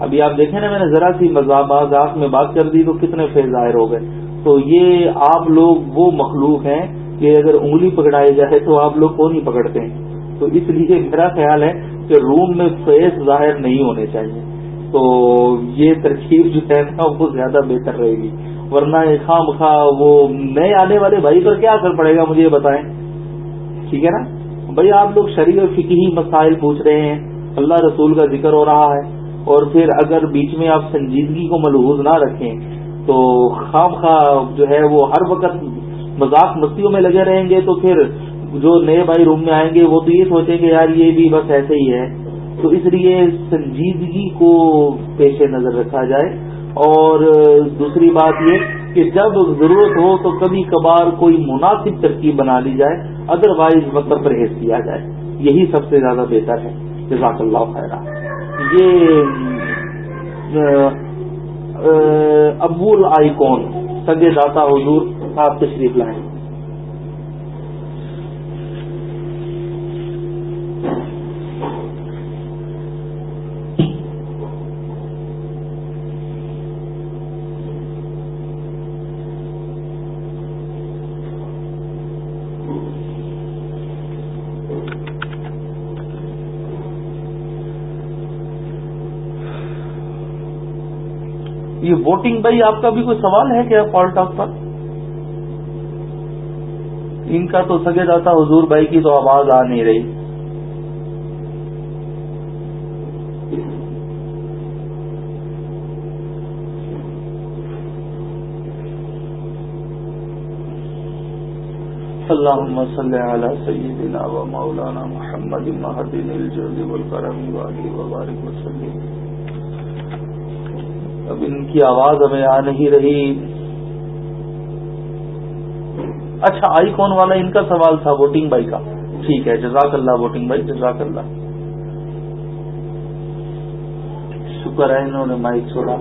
S1: ابھی آپ دیکھیں نا میں نے ذرا سی مذاق میں بات کر دی تو کتنے فیض ظاہر ہو گئے۔ تو یہ آپ لوگ وہ مخلوق ہیں کہ اگر انگلی پکڑائی جائے تو آپ لوگ کو نہیں پکڑتے ہیں؟ تو اس لیے میرا خیال ہے کہ روم میں فیس ظاہر نہیں ہونے چاہیے۔ تو یہ ترکیب جو ہے نا وہ زیادہ بہتر رہے گی۔ ورنہ خام خواہ وہ نئے آنے والے بھائی پر کیا اثر پڑے گا مجھے یہ بتائیں۔ ٹھیک ہے نا؟ بھائی آپ لوگ شریع اور فکی مسائل پوچھ رہے ہیں۔ اللہ رسول کا ذکر ہو رہا ہے۔ اور پھر اگر بیچ میں آپ سنجیدگی کو ملحوظ نہ رکھیں، تو خام خواہ جو ہے وہ ہر وقت مذاق مستیوں میں لگے رہیں گے تو پھر جو نئے بھائی روم میں آئیں گے، وہ تو یہ سوچیں گے یار یہ بھی بس ایسے ہی ہے۔ تو اس لیے سنجیدگی کو پیش نظر رکھا جائے۔ اور دوسری بات یہ کہ جب ضرورت ہو تو کبھی کبھار کوئی مناسب ترکیب بنا لی جائے ادر وائز مطلب پرہیز کیا جائے۔ یہی سب سے زیادہ بہتر ہے۔ جزاک اللہ خیرہ یہ ابول آئی کون سگے داتا حضور آپ تشریف لائیں۔ یہ ووٹنگ بھائی آپ کا بھی کوئی سوال ہے کیا پال آف پر؟ ان کا تو سگے داتا حضور بھائی کی تو آواز آ نہیں رہی۔ اللهم صل على سيدنا ومولانا محمد المهدي الجود والكرم وعلي وبارك وسلم اب ان کی آواز ہمیں آ نہیں رہی۔ اچھا آئی کون والا؟ ان کا سوال تھا ووٹنگ بائی کا۔ ٹھیک ہے، جزاک اللہ ووٹنگ بائی، جزاک اللہ۔ شکر ہے انہوں نے مائک چھوڑا۔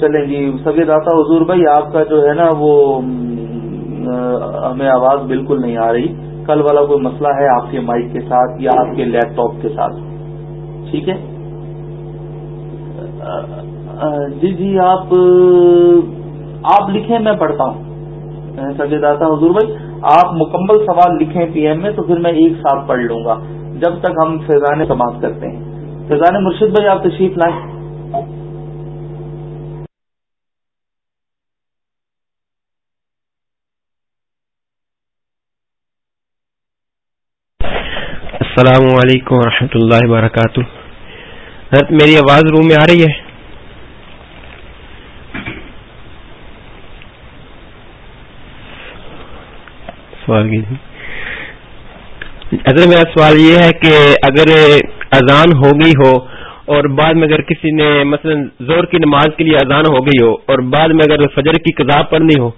S1: چلیں جی سگے داتا حضور بھائی، آپ کا جو ہے نا وہ ہمیں آواز بالکل نہیں آ رہی۔ کل والا کوئی مسئلہ ہے آپ کے مائک کے ساتھ یا آپ کے لیپ ٹاپ کے ساتھ؟ ٹھیک ہے۔ جی جی آپ آپ لکھیں، میں پڑھتا ہوں۔ سگے داتا حضور بھائی، آپ مکمل سوال لکھیں پی ایم میں، تو پھر میں ایک ساتھ پڑھ لوں گا۔ جب تک ہم فیضان سماعت کرتے ہیں۔ فیضان مرشد بھائی، آپ تشریف لائیں۔
S4: السلام علیکم ورحمۃ اللہ وبرکاتہ۔ میری آواز روم میں آ رہی ہے؟ سوال اگر میرا سوال یہ ہے کہ اگر اذان ہو گئی ہو اور بعد میں اگر کسی نے مثلا زور کی نماز کے لیے اذان ہو گئی ہو اور بعد میں اگر فجر کی کتاب پڑھنی ہو،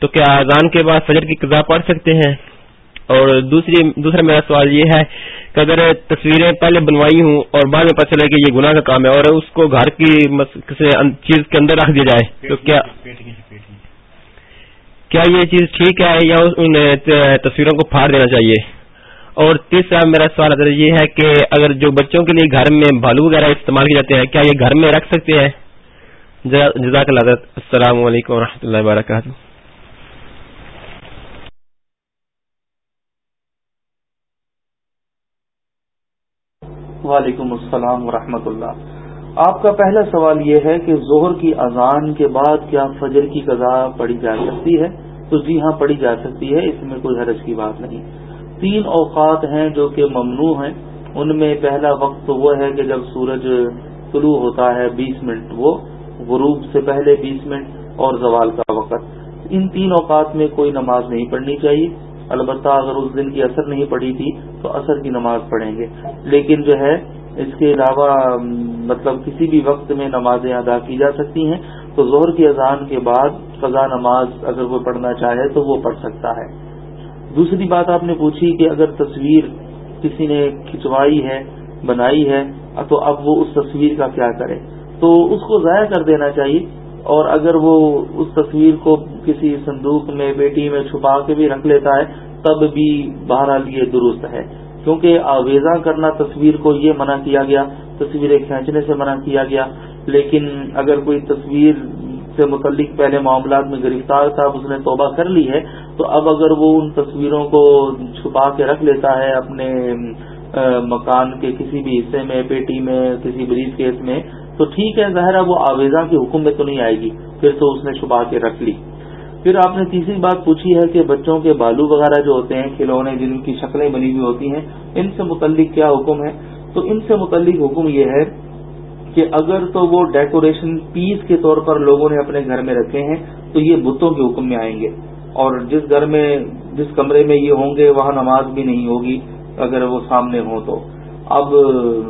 S4: تو کیا اذان کے بعد فجر کی کتاب پڑھ سکتے ہیں؟ اور دوسری دوسرا میرا سوال یہ ہے کہ اگر تصویریں پہلے بنوائی ہوں اور بعد میں پتہ چلے کہ یہ گناہ کا کام ہے اور اس کو گھر کی کسی چیز کے اندر رکھ دیا جائے، تو کیا کیا یہ چیز ٹھیک ہے یا ان تصویروں کو پھاڑ دینا چاہیے؟ اور تیسرا میرا سوال اگر یہ ہے کہ اگر جو بچوں کے لیے گھر میں بھالو وغیرہ استعمال کیے جاتے ہیں، کیا یہ گھر میں رکھ سکتے ہیں؟ جزاک اللہ السلام علیکم و اللہ وبرکاتہ۔
S1: وعلیکم السلام ورحمۃ اللہ۔ آپ کا پہلا سوال یہ ہے کہ زہر کی اذان کے بعد کیا فجر کی قضا پڑی جا سکتی ہے؟ تو جی ہاں پڑی جا سکتی ہے، اس میں کوئی حرج کی بات نہیں۔ تین اوقات ہیں جو کہ ممنوع ہیں۔ ان میں پہلا وقت تو وہ ہے کہ جب سورج طلوع ہوتا ہے بیس منٹ، وہ غروب سے پہلے بیس منٹ اور زوال کا وقت۔ ان تین اوقات میں کوئی نماز نہیں پڑھنی چاہیے۔ البتہ اگر اس دن کی اثر نہیں پڑی تھی تو اثر کی نماز پڑھیں گے۔ لیکن جو ہے اس کے علاوہ مطلب کسی بھی وقت میں نمازیں ادا کی جا سکتی ہیں، تو زہر کی اذان کے بعد قضا نماز اگر وہ پڑھنا چاہے تو وہ پڑھ سکتا ہے۔ دوسری بات آپ نے پوچھی کہ اگر تصویر کسی نے کھنچوائی ہے، بنائی ہے، تو اب وہ اس تصویر کا کیا کرے؟ تو اس کو ضائع کر دینا چاہیے۔ اور اگر وہ اس تصویر کو کسی صندوق میں، بیٹی میں چھپا کے بھی رکھ لیتا ہے، تب بھی بہرحال یہ درست ہے۔ کیونکہ آویزاں کرنا تصویر کو یہ منع کیا گیا، تصویریں کھینچنے سے منع کیا گیا۔ لیکن اگر کوئی تصویر سے متعلق پہلے معاملات میں گرفتار تھا اس نے توبہ کر لی ہے، تو اب اگر وہ ان تصویروں کو چھپا کے رکھ لیتا ہے اپنے مکان کے کسی بھی حصے میں، پیٹی میں، کسی بریج کیس میں، تو ٹھیک ہے، ظاہر وہ آویزا کے حکم میں تو نہیں آئے گی، پھر تو اس نے چھپا کے رکھ لی۔ پھر آپ نے تیسری بات پوچھی ہے کہ بچوں کے بالو وغیرہ جو ہوتے ہیں، کھلونے جن کی شکلیں بنی ہوئی ہوتی ہیں، ان سے متعلق کیا حکم ہے؟ تو ان سے متعلق حکم یہ ہے کہ اگر تو وہ ڈیکوریشن پیس کے طور پر لوگوں نے اپنے گھر میں رکھے ہیں، تو یہ بتوں کے حکم میں آئیں گے۔ اور جس گھر میں، جس کمرے میں یہ ہوں گے، وہاں نماز بھی نہیں ہوگی، اگر وہ سامنے ہوں تو۔ اب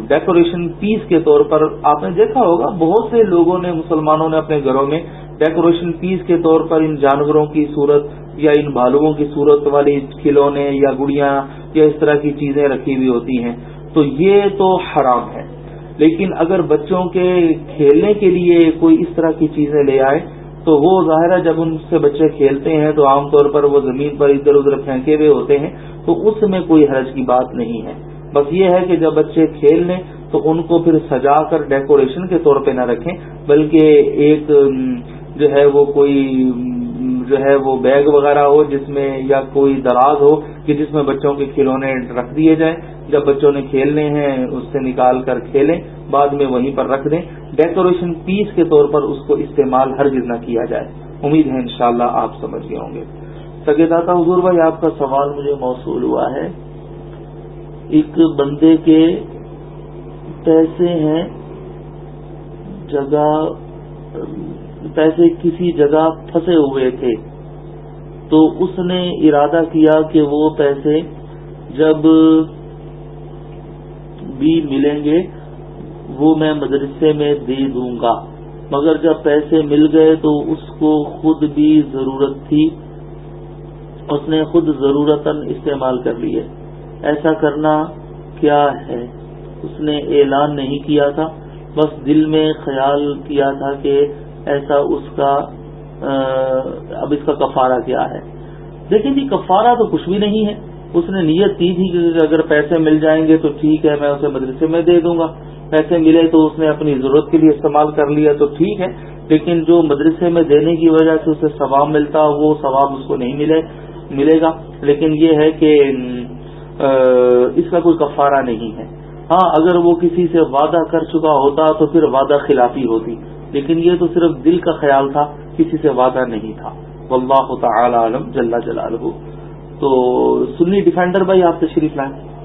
S1: ڈیکوریشن پیس کے طور پر آپ نے دیکھا ہوگا، بہت سے لوگوں نے، مسلمانوں نے اپنے گھروں میں ڈیکوریشن پیس کے طور پر ان جانوروں کی صورت یا ان بھالوؤں کی صورت والی کھلونے یا گڑیاں یا اس طرح کی چیزیں رکھی ہوئی ہوتی ہیں۔ تو یہ تو حرام ہے۔ لیکن اگر بچوں کے کھیلنے کے لیے کوئی اس طرح کی چیزیں لے آئے، تو وہ ظاہر ہے جب ان سے بچے کھیلتے ہیں تو عام طور پر وہ زمین پر ادھر ادھر پھینکے ہوئے ہوتے ہیں، تو اس میں کوئی حرج کی بات نہیں ہے۔ بس یہ ہے کہ جب بچے کھیل لیں تو ان کو پھر سجا کر ڈیکوریشن کے طور پہ نہ رکھیں، بلکہ ایک جو ہے وہ کوئی جو ہے وہ بیگ وغیرہ ہو جس میں، یا کوئی دراز ہو کہ جس میں بچوں کے کھلونے رکھ دیے جائیں۔ جب بچوں نے کھیلنے ہیں، اس سے نکال کر کھیلیں، بعد میں وہیں پر رکھ دیں۔ ڈیکوریشن پیس کے طور پر اس کو استعمال ہر نہ کیا جائے۔ امید ہے انشاءاللہ شاء آپ سمجھ گئے ہوں گے۔ سگے داتا حضور بھائی، آپ کا سوال مجھے موصول ہوا ہے۔ ایک بندے کے پیسے ہیں، جگہ، پیسے کسی جگہ پھنسے ہوئے تھے۔ تو اس نے ارادہ کیا کہ وہ پیسے جب بھی ملیں گے، وہ میں مدرسے میں دے دوں گا۔ مگر جب پیسے مل گئے تو اس کو خود بھی ضرورت تھی۔ اس نے خود ضرورت استعمال کر لیے۔ ایسا کرنا کیا ہے؟ اس نے اعلان نہیں کیا تھا، بس دل میں خیال کیا تھا کہ ایسا اس کا اب اس کا کفارہ کیا ہے۔ دیکھیں جی کفارہ تو کچھ بھی نہیں ہے۔ اس نے نیت کی تھی کہ اگر پیسے مل جائیں گے تو ٹھیک ہے، میں اسے مدرسے میں دے دوں گا۔ پیسے ملے تو اس نے اپنی ضرورت کے لیے استعمال کر لیا تو ٹھیک ہے۔ لیکن جو مدرسے میں دینے کی وجہ سے اسے ثواب ملتا، وہ ثواب اس کو نہیں ملے ملے گا۔ لیکن یہ ہے کہ اس کا کوئی کفارہ نہیں ہے۔ ہاں اگر وہ کسی سے وعدہ کر چکا ہوتا تو پھر وعدہ خلافی ہوتی، لیکن یہ تو صرف دل کا خیال تھا، کسی سے وعدہ نہیں تھا۔ واللہ تعالی عالم جل جلالہ۔ تو سنی ڈیفینڈر بھائی، آپ تشریف لائیں۔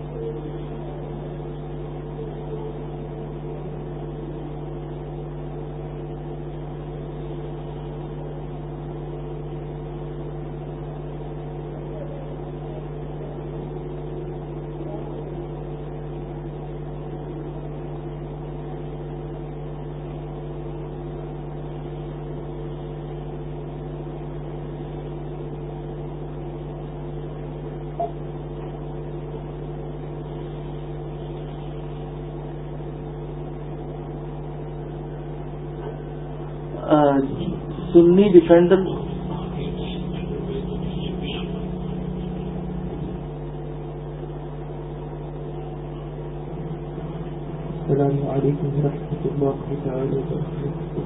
S1: سنی ڈیفینڈر
S5: السلام علیکم ورحمۃ اللہ تعالی وبرکاتہ۔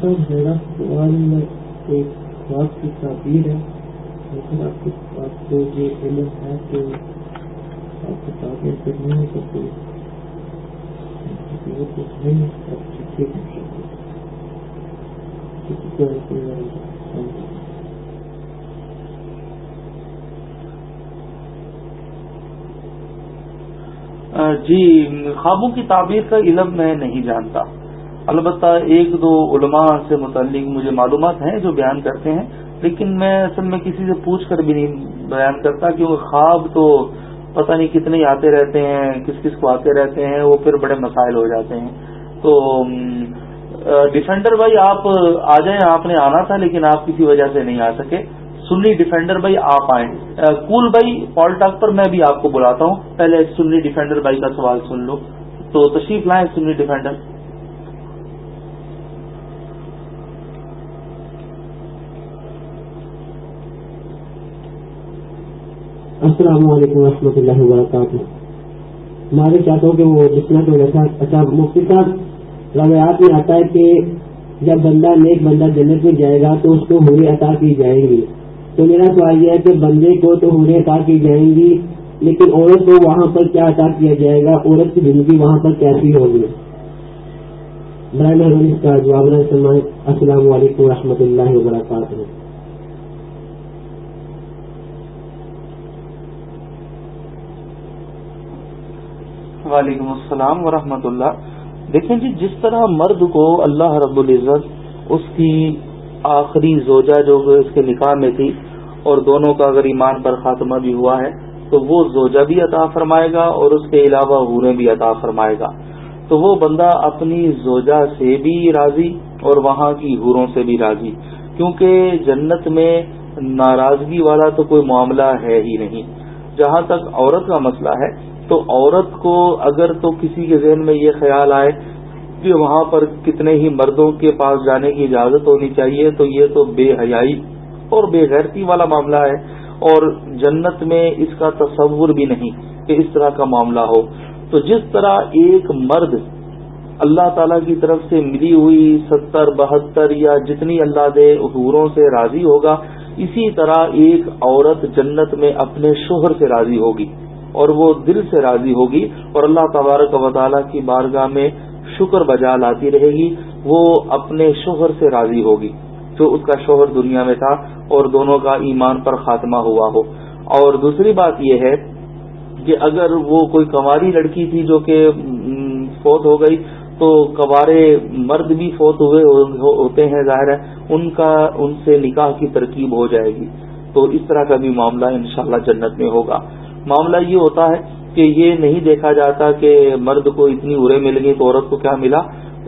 S5: صاحب میرا سوال ایک بات کی تعبیر ہے، لیکن آپ کے آپ کو یہ علم ہے کہ آپ کو تعبیر کرنی ہے تو کوئی نہیں آپ ٹھیک ہے
S1: جی خوابوں کی تعبیر کا علم میں نہیں جانتا۔ البتہ ایک دو علماء سے متعلق مجھے معلومات ہیں جو بیان کرتے ہیں، لیکن میں اصل میں کسی سے پوچھ کر بھی نہیں بیان کرتا کیونکہ خواب تو پتہ نہیں کتنے آتے رہتے ہیں، کس کس کو آتے رہتے ہیں، وہ پھر بڑے مسائل ہو جاتے ہیں۔ تو ڈیفینڈر بھائی آپ آ جائیں، آپ نے آنا تھا لیکن آپ کسی وجہ سے نہیں آ سکے۔ سنی ڈیفینڈر بھائی آپ آئیں۔ کول بھائی پال ٹاک پر میں بھی آپ کو بلاتا ہوں۔ پہلے سنی ڈیفینڈر بھائی کا سوال سن لو۔ تو تشریف لائیں سنی ڈیفینڈر
S5: السلام علیکم و رحمۃ اللہ وبرکاتہ۔ ہمارے چاہتا ہوں کہ وہ جتنا تو اچھا مفتی صاحب روایات میں آتا ہے کہ جب بندہ نیک بندہ جنت میں جائے گا تو اس کو ہوری عطا کی جائیں گی۔ تو میرا سوال یہ ہے کہ بندے کو تو ہوری عطا کی جائیں گی، لیکن عورت کو وہاں پر کیا عطا کیا جائے گا؟ عورت کی زندگی وہاں پر کیسی ہوگی؟ برائے مہربانی کا جواب السلام علیکم و رحمۃ اللہ وبرکاتہ۔
S1: وعلیکم السلام ورحمۃ اللہ۔ دیکھیں جی جس طرح مرد کو اللہ رب العزت اس کی آخری زوجہ جو اس کے نکاح میں تھی اور دونوں کا اگر ایمان پر خاتمہ بھی ہوا ہے، تو وہ زوجہ بھی عطا فرمائے گا اور اس کے علاوہ حوریں بھی عطا فرمائے گا۔ تو وہ بندہ اپنی زوجہ سے بھی راضی اور وہاں کی حوروں سے بھی راضی۔ کیونکہ جنت میں ناراضگی والا تو کوئی معاملہ ہے ہی نہیں۔ جہاں تک عورت کا مسئلہ ہے تو عورت کو اگر تو کسی کے ذہن میں یہ خیال آئے کہ وہاں پر کتنے ہی مردوں کے پاس جانے کی اجازت ہونی چاہیے، تو یہ تو بے حیائی اور بے غیرتی والا معاملہ ہے۔ اور جنت میں اس کا تصور بھی نہیں کہ اس طرح کا معاملہ ہو۔ تو جس طرح ایک مرد اللہ تعالی کی طرف سے ملی ہوئی ستر، بہتر یا جتنی اللہ دے حوروں سے راضی ہوگا، اسی طرح ایک عورت جنت میں اپنے شوہر سے راضی ہوگی۔ اور وہ دل سے راضی ہوگی اور اللہ تبارک و تعالیٰ کی بارگاہ میں شکر بجا لاتی رہے گی، وہ اپنے شوہر سے راضی ہوگی، جو اس کا شوہر دنیا میں تھا اور دونوں کا ایمان پر خاتمہ ہوا ہو۔ اور دوسری بات یہ ہے کہ اگر وہ کوئی کنواری لڑکی تھی جو کہ فوت ہو گئی، تو کبارے مرد بھی فوت ہوئے ہوتے ہیں ظاہر ہے، ان کا، ان سے نکاح کی ترکیب ہو جائے گی۔ تو اس طرح کا بھی معاملہ انشاءاللہ جنت میں ہوگا۔ معاملہ یہ ہوتا ہے کہ یہ نہیں دیکھا جاتا کہ مرد کو اتنی ارے مل گئی تو عورت کو کیا ملا؟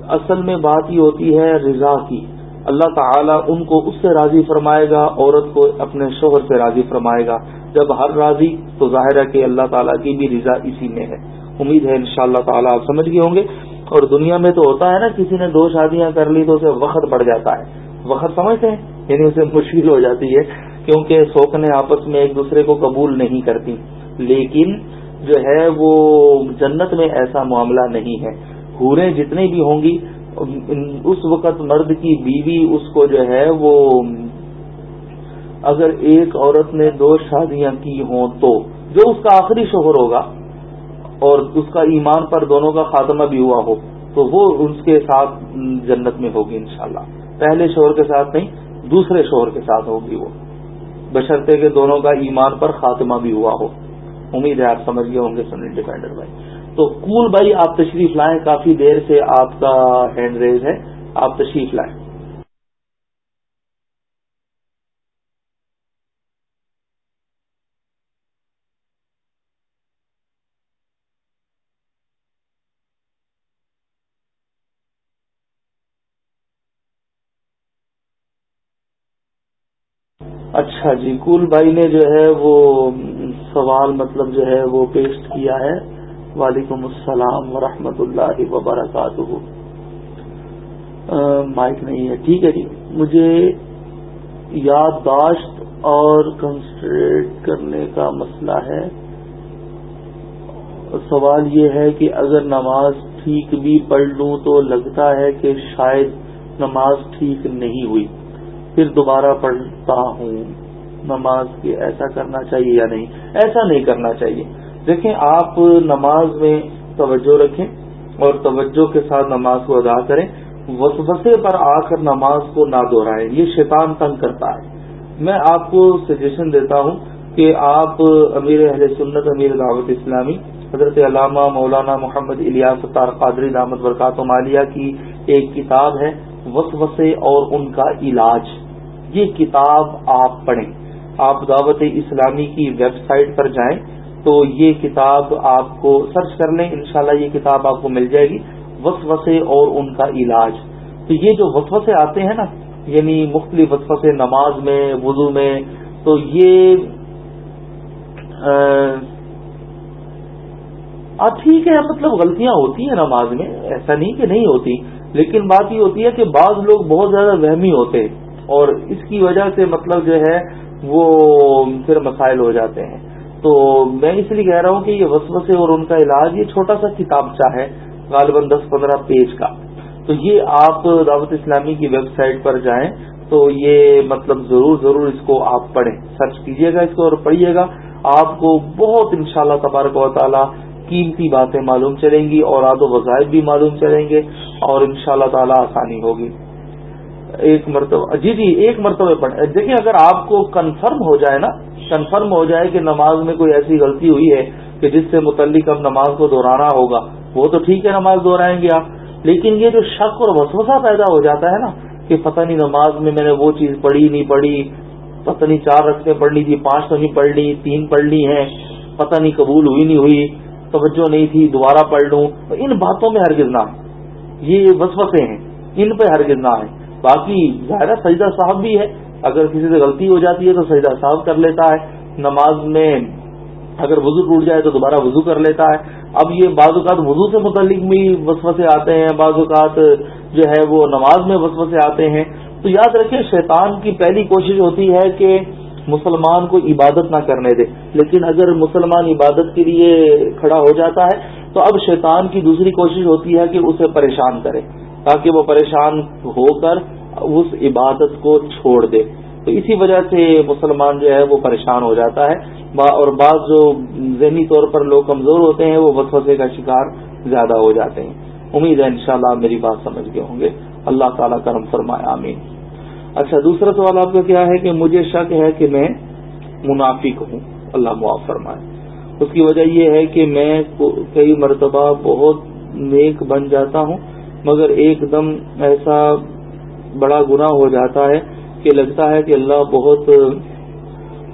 S1: اصل میں بات یہ ہوتی ہے رضا کی۔ اللہ تعالیٰ ان کو اس سے راضی فرمائے گا، عورت کو اپنے شوہر سے راضی فرمائے گا۔ جب ہر راضی تو ظاہر ہے کہ اللہ تعالیٰ کی بھی رضا اسی میں ہے۔ امید ہے ان شاء اللہ تعالیٰ آپ سمجھ گئے ہوں گے۔ اور دنیا میں تو ہوتا ہے نا، کسی نے دو شادیاں کر لی تو اسے وقت بڑھ جاتا ہے۔ وقت سمجھتے ہیں؟ یعنی اسے مشکل ہو جاتی ہے۔ کیونکہ سوکھنے آپس میں ایک دوسرے کو قبول نہیں کرتی۔ لیکن جو ہے وہ جنت میں ایسا معاملہ نہیں ہے۔ ہوریں جتنی بھی ہوں گی، اس وقت مرد کی بیوی اس کو جو ہے وہ اگر ایک عورت نے دو شادیاں کی ہوں تو۔ جو اس کا آخری شوہر ہوگا اور اس کا ایمان پر دونوں کا خاتمہ بھی ہوا ہو، تو وہ اس کے ساتھ جنت میں ہوگی انشاءاللہ۔ پہلے شوہر کے ساتھ نہیں، دوسرے شوہر کے ساتھ ہوگی وہ۔ بشرطے کے دونوں کا ایمان پر خاتمہ بھی ہوا ہو۔ امید ہے آپ سمجھ گئے ہوں گے سنی ڈیفینڈر بھائی۔ تو کول بھائی، آپ تشریف لائیں۔ کافی دیر سے آپ کا ہینڈ ریز ہے۔ آپ تشریف لائیں۔ اچھا جی کول بھائی نے جو ہے وہ سوال مطلب جو ہے وہ پیش کیا ہے۔ وعلیکم السلام ورحمۃ اللہ وبرکاتہ۔ مائک نہیں ہے۔ ٹھیک ہے جی مجھے یادداشت اور کنسنٹریٹ کرنے کا مسئلہ ہے۔ سوال یہ ہے کہ اگر نماز ٹھیک بھی پڑھ لوں تو لگتا ہے کہ شاید نماز ٹھیک نہیں ہوئی۔ پھر دوبارہ پڑھتا ہوں۔ نماز کے ایسا کرنا چاہیے یا نہیں؟ ایسا نہیں کرنا چاہیے۔ دیکھیں، آپ نماز میں توجہ رکھیں اور توجہ کے ساتھ نماز کو ادا کریں۔ وسوسے پر آ کر نماز کو نہ دہرائیں۔ یہ شیطان تنگ کرتا ہے۔ میں آپ کو سجیشن دیتا ہوں کہ آپ امیر اہل سنت، امیر دعوت اسلامی، حضرت علامہ مولانا محمد الیاس ستار قادری دامت برکات و مالیہ کی ایک کتاب ہے۔ وسوسے اور ان کا علاج۔ یہ کتاب آپ پڑھیں۔ آپ دعوت اسلامی کی ویب سائٹ پر جائیں تو یہ کتاب آپ کو سرچ کر لیں، انشاءاللہ یہ کتاب آپ کو مل جائے گی۔ وسوسے اور ان کا علاج۔ تو یہ جو وسوسے آتے ہیں نا یعنی مختلف وسوسے نماز میں، وضو میں، تو یہ ٹھیک ہے مطلب غلطیاں ہوتی ہیں نماز میں، ایسا نہیں کہ نہیں ہوتی۔ لیکن بات یہ ہوتی ہے کہ بعض لوگ بہت زیادہ وہمی ہوتے اور اس کی وجہ سے مطلب جو ہے وہ پھر مسائل ہو جاتے ہیں۔ تو میں اس لیے کہہ رہا ہوں کہ یہ وسوسے اور ان کا علاج یہ چھوٹا سا کتابچہ ہے غالباً دس پندرہ پیج کا۔ تو یہ آپ دعوت اسلامی کی ویب سائٹ پر جائیں تو یہ مطلب ضرور ضرور اس کو آپ پڑھیں۔ سرچ کیجیے گا اس کو اور پڑھیے گا۔ آپ کو بہت انشاءاللہ شاء تبارک و تعالیٰ قیمتی باتیں معلوم چلیں گی اور آد و وظائف بھی معلوم چلیں گے اور انشاءاللہ شاء تعالیٰ آسانی ہوگی۔ ایک مرتبہ جی جی ایک مرتبہ پڑھیں دیکھیں، اگر آپ کو کنفرم ہو جائے نا کنفرم ہو جائے کہ نماز میں کوئی ایسی غلطی ہوئی ہے کہ جس سے متعلق اب نماز کو دہرانا ہوگا، وہ تو ٹھیک ہے نماز دہرائیں گے آپ۔ لیکن یہ جو شک اور وسوسہ پیدا ہو جاتا ہے نا کہ پتہ نہیں نماز میں میں نے وہ چیز پڑھی، نہیں پڑھی، پتہ نہیں چار رقطیں پڑھ لی تھی، پانچ تو نہیں پڑھ لی، تین پڑھ لی ہیں، پتہ نہیں قبول ہوئی نہیں ہوئی۔ توجہ نہیں تھی، دوبارہ پڑھ لوں۔ ان باتوں میں ہرگز نہ یہ وسوسے ہیں، ان پہ ہرگز نہ ہے باقی ظاہرہ سجدہ صاحب بھی ہے۔ اگر کسی سے غلطی ہو جاتی ہے تو سجدہ صاحب کر لیتا ہے۔ نماز میں اگر وضو ٹوٹ جائے تو دوبارہ وضو کر لیتا ہے۔ اب یہ بعض اوقات وضو سے متعلق بھی وسوسے آتے ہیں، بعض اوقات جو ہے وہ نماز میں وسوسے آتے ہیں۔ تو یاد رکھیں، شیطان کی پہلی کوشش ہوتی ہے کہ مسلمان کو عبادت نہ کرنے دے۔ لیکن اگر مسلمان عبادت کے لیے کھڑا ہو جاتا ہے، تو اب شیطان کی دوسری کوشش ہوتی ہے کہ اسے پریشان کرے، تاکہ وہ پریشان ہو کر اس عبادت کو چھوڑ دے۔ تو اسی وجہ سے مسلمان جو ہے وہ پریشان ہو جاتا ہے۔ اور بعض جو ذہنی طور پر لوگ کمزور ہوتے ہیں، وہ وسوسے کا شکار زیادہ ہو جاتے ہیں۔ امید ہے انشاءاللہ میری بات سمجھ گئے ہوں گے۔ اللہ تعالیٰ کرم فرمائے، آمین۔ اچھا دوسرا سوال آپ کا کیا ہے کہ مجھے شک ہے کہ میں منافق ہوں؟ اللہ معاف فرمائے۔ اس کی وجہ یہ ہے کہ میں کئی مرتبہ بہت نیک بن جاتا ہوں، مگر ایک دم ایسا بڑا گناہ ہو جاتا ہے کہ لگتا ہے کہ اللہ بہت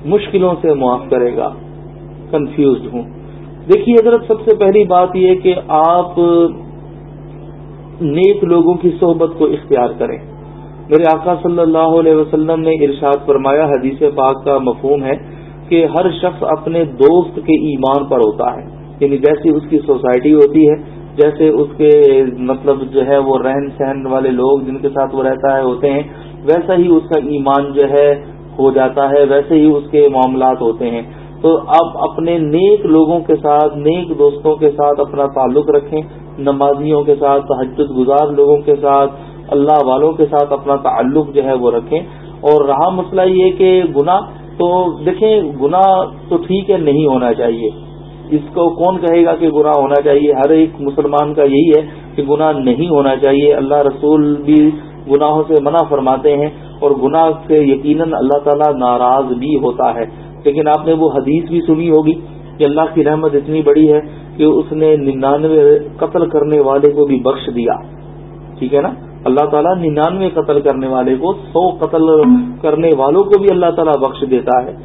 S1: مشکلوں سے معاف کرے گا۔ کنفیوزڈ ہوں۔ دیکھیے، حضرت، سب سے پہلی بات یہ کہ آپ نیک لوگوں کی صحبت کو اختیار کریں۔ میرے آقا صلی اللہ علیہ وسلم نے ارشاد فرمایا، حدیث پاک کا مفہوم ہے کہ ہر شخص اپنے دوست کے ایمان پر ہوتا ہے۔ یعنی جیسی اس کی سوسائٹی ہوتی ہے، جیسے اس کے مطلب جو ہے وہ رہن سہن والے لوگ جن کے ساتھ وہ رہتا ہے ہوتے ہیں، ویسا ہی اس کا ایمان جو ہے ہو جاتا ہے، ویسے ہی اس کے معاملات ہوتے ہیں۔ تو آپ اپنے نیک لوگوں کے ساتھ، نیک دوستوں کے ساتھ اپنا تعلق رکھیں، نمازیوں کے ساتھ تحجد گزار لوگوں کے ساتھ اللہ والوں کے ساتھ اپنا تعلق جو ہے وہ رکھیں۔ اور رہا مسئلہ یہ کہ گنا تو دیکھیں گنا تو ٹھیک ہے، نہیں ہونا چاہیے۔ اس کو کون کہے گا کہ گناہ ہونا چاہیے؟ ہر ایک مسلمان کا یہی ہے کہ گناہ نہیں ہونا چاہیے۔ اللہ رسول بھی گناہوں سے منع فرماتے ہیں اور گناہ سے یقیناً اللہ تعالیٰ ناراض بھی ہوتا ہے۔ لیکن آپ نے وہ حدیث بھی سنی ہوگی کہ اللہ کی رحمت اتنی بڑی ہے کہ اس نے ننانوے قتل کرنے والے کو بھی بخش دیا۔ ٹھیک ہے نا؟ اللہ تعالیٰ ننانوے قتل کرنے والے کو سو قتل کرنے والوں کو بھی اللہ تعالیٰ بخش دیتا ہے۔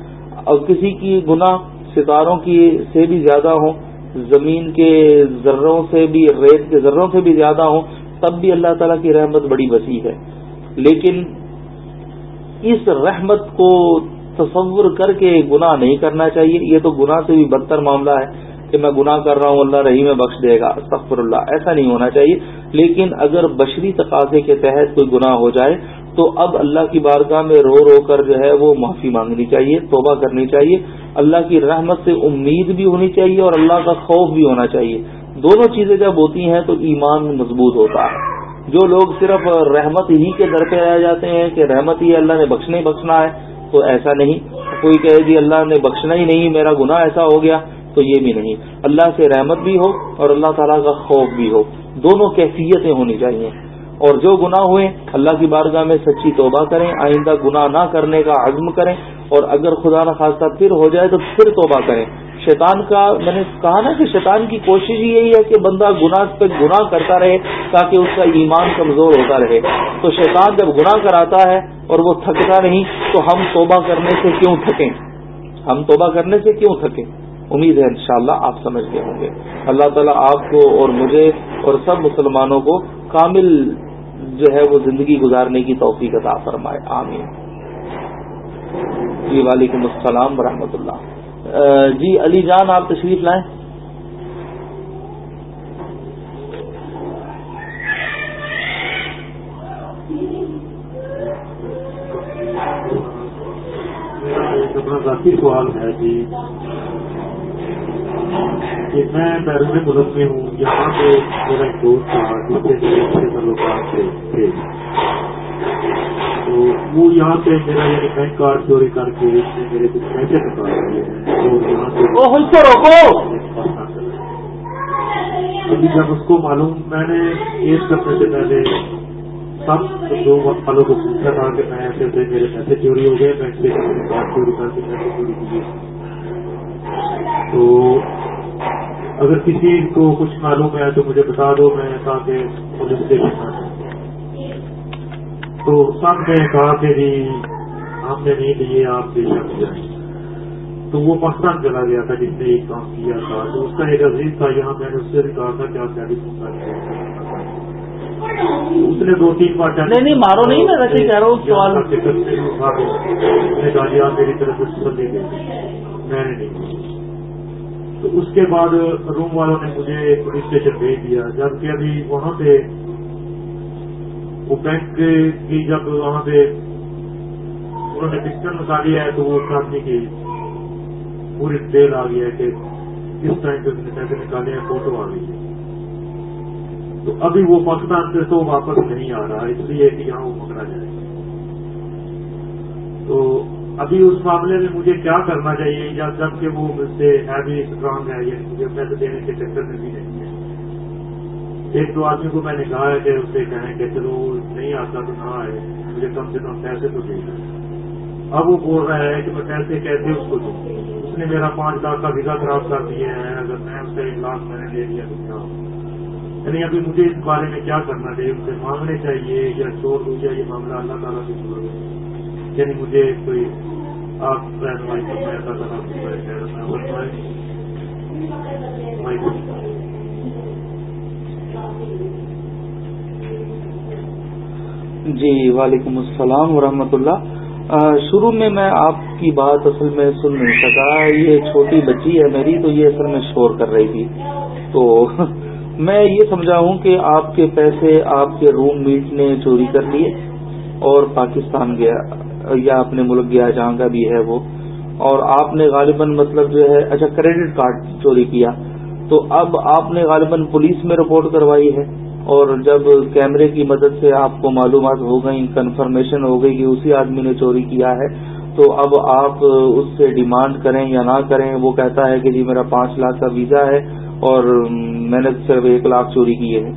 S1: اور کسی کی گناہ ستاروں کی سے بھی زیادہ ہوں، زمین کے ذروں سے بھی، ریت کے ذروں سے بھی زیادہ ہوں، تب بھی اللہ تعالیٰ کی رحمت بڑی وسیع ہے۔ لیکن اس رحمت کو تصور کر کے گناہ نہیں کرنا چاہیے، یہ تو گناہ سے بھی بدتر معاملہ ہے۔ کہ میں گناہ کر رہا ہوں، اللہ رحیم میں بخش دے گا استغفر اللہ ایسا نہیں ہونا چاہیے۔ لیکن اگر بشری تقاضے کے تحت کوئی گناہ ہو جائے، تو اب اللہ کی بارگاہ میں رو رو کر جو ہے وہ معافی مانگنی چاہیے، توبہ کرنی چاہیے۔ اللہ کی رحمت سے امید بھی ہونی چاہیے اور اللہ کا خوف بھی ہونا چاہیے۔ دونوں چیزیں جب ہوتی ہیں تو ایمان مضبوط ہوتا ہے۔ جو لوگ صرف رحمت ہی کے در پہ آ جاتے ہیں کہ رحمت ہی اللہ نے بخشنا ہی بخشنا ہے، تو ایسا نہیں۔ کوئی کہے جی اللہ نے بخشنا ہی نہیں، میرا گناہ ایسا ہو گیا۔ تو یہ بھی نہیں۔ اللہ سے رحمت بھی ہو اور اللہ تعالیٰ کا خوف بھی ہو۔ دونوں کیفیتیں ہونی چاہیے۔ اور جو گناہ ہوئے، اللہ کی بارگاہ میں سچی توبہ کریں، آئندہ گناہ نہ کرنے کا عزم کریں۔ اور اگر خدا نخواستہ پھر ہو جائے تو پھر توبہ کریں۔ شیطان کا، میں نے کہا نا کہ شیطان کی کوشش یہی ہے کہ بندہ گناہ پہ گناہ کرتا رہے تاکہ اس کا ایمان کمزور ہوتا رہے۔ تو شیطان جب گناہ کراتا ہے اور وہ تھکتا نہیں، تو ہم توبہ کرنے سے کیوں تھکیں؟ ہم توبہ کرنے سے کیوں تھکیں؟ امید ہے انشاءاللہ شاء آپ سمجھ گئے ہوں گے۔ اللہ تعالیٰ آپ کو اور مجھے اور سب مسلمانوں کو کامل جو ہے وہ زندگی گزارنے کی توفیق عطا فرمائے۔ آمین۔ جی وعلیکم السلام ورحمۃ اللہ۔ جی علی جان، آپ تشریف لائیں۔
S2: ذاتی سوال ہے جی۔ کہ میں بیرون ملک میں ہوں یہاں پہ میرا ایک دوست تھا جس سے میرے اچھے تعلقات تھے۔ تو وہ یہاں سے میرا یعنی بینک کارڈ چوری کر کے اس نے میرے کچھ پیسے نکال دیے۔ یہاں سے ابھی جب اس کو معلوم میں نے ایک کرنے سے پہلے سب دو والوں کو پوچھا تھا کہ میں ایسے سے میرے پیسے چوری ہو گئے بینک سے کارڈ چوری کر کے پیسے چوری کیے۔ تو اگر کسی کو کچھ معلوم ہے تو مجھے بتا دو میں تاکہ پولیس سے تو سب نے کہا کہ جی ہم نے نہیں لیے آپ بے شک جائیں۔ تو وہ پاکستان چلا گیا تھا جس نے یہ کام کیا تھا۔ تو اس کا ایک عزیز تھا یہاں میں نے اس سے بھی کہا تھا کہ آپ فون اس نے دو تین بار
S1: نہیں مارو نہیں میں ویسے کہہ رہا ہوں سوال
S2: نے کہا جی آپ میری طرف سے دے گئے میں نے نہیں۔ تو اس کے بعد روم والوں نے مجھے پولیس اسٹیشن بھیج دیا۔ جبکہ ابھی وہاں پہ وہ بینک کی جب وہاں پہ انہوں نے پکچر نکالی ہے تو وہ اس آدمی کی پوری ڈیل آ گئی ہے کہ کس ٹائم پہ پیسے نکالے ہیں، فوٹو آ گئی ہے۔ تو ابھی وہ پاکستان سے تو واپس نہیں آ رہا، اس لیے کہ یہاں وہ پکڑا جائے۔ تو ابھی اس معاملے میں مجھے کیا کرنا چاہیے؟ یا جبکہ وہ مجھ سے ہے بھی اسٹرانگ ہے یہ مجھے پیسے دینے کے چکر میں بھی نہیں ہے۔ ایک دو آدمی کو میں نے کہا ہے کہ اسے کہیں کہ چلو، نہیں آتا تو نہ آئے، مجھے کم سے کم پیسے تو دے دیں۔ اب وہ بول رہا ہے کہ میں پیسے کیسے اس کو دوں؟ اس نے میرا پانچ لاکھ کا ویزا خراب کر دیا ہے، اگر میں اس سے ایک لاکھ میں نے لے لیا تو کیا یعنی ابھی مجھے اس بارے میں کیا کرنا چاہیے؟ اسے مانگنے چاہیے یا چھوڑ دوں چاہیے معاملہ اللہ تعالیٰ سے چھوڑ دیں یعنی مجھے کوئی آپ رہنمائی کرنا اللہ تعالیٰ
S1: جی وعلیکم السلام ورحمۃ اللہ۔ شروع میں میں آپ کی بات اصل میں سن نہیں سکا۔ یہ چھوٹی بچی ہے میری، تو یہ اصل میں شور کر رہی تھی۔ تو میں یہ سمجھا ہوں کہ آپ کے پیسے آپ کے روم میٹ نے چوری کر لیے اور پاکستان گیا۔ یا اپنے ملک گیا جہاں کا بھی ہے وہ۔ اور آپ نے غالباً مطلب جو ہے اچھا کریڈٹ کارڈ چوری کیا۔ تو اب آپ نے غالباً پولیس میں رپورٹ کروائی ہے۔ اور جب کیمرے کی مدد سے آپ کو معلومات ہو گئی کنفرمیشن ہو گئی کہ اسی آدمی نے چوری کیا ہے، تو اب آپ اس سے ڈیمانڈ کریں یا نہ کریں، وہ کہتا ہے کہ جی میرا پانچ لاکھ کا ویزا ہے اور میں نے صرف ایک لاکھ چوری کیے ہیں۔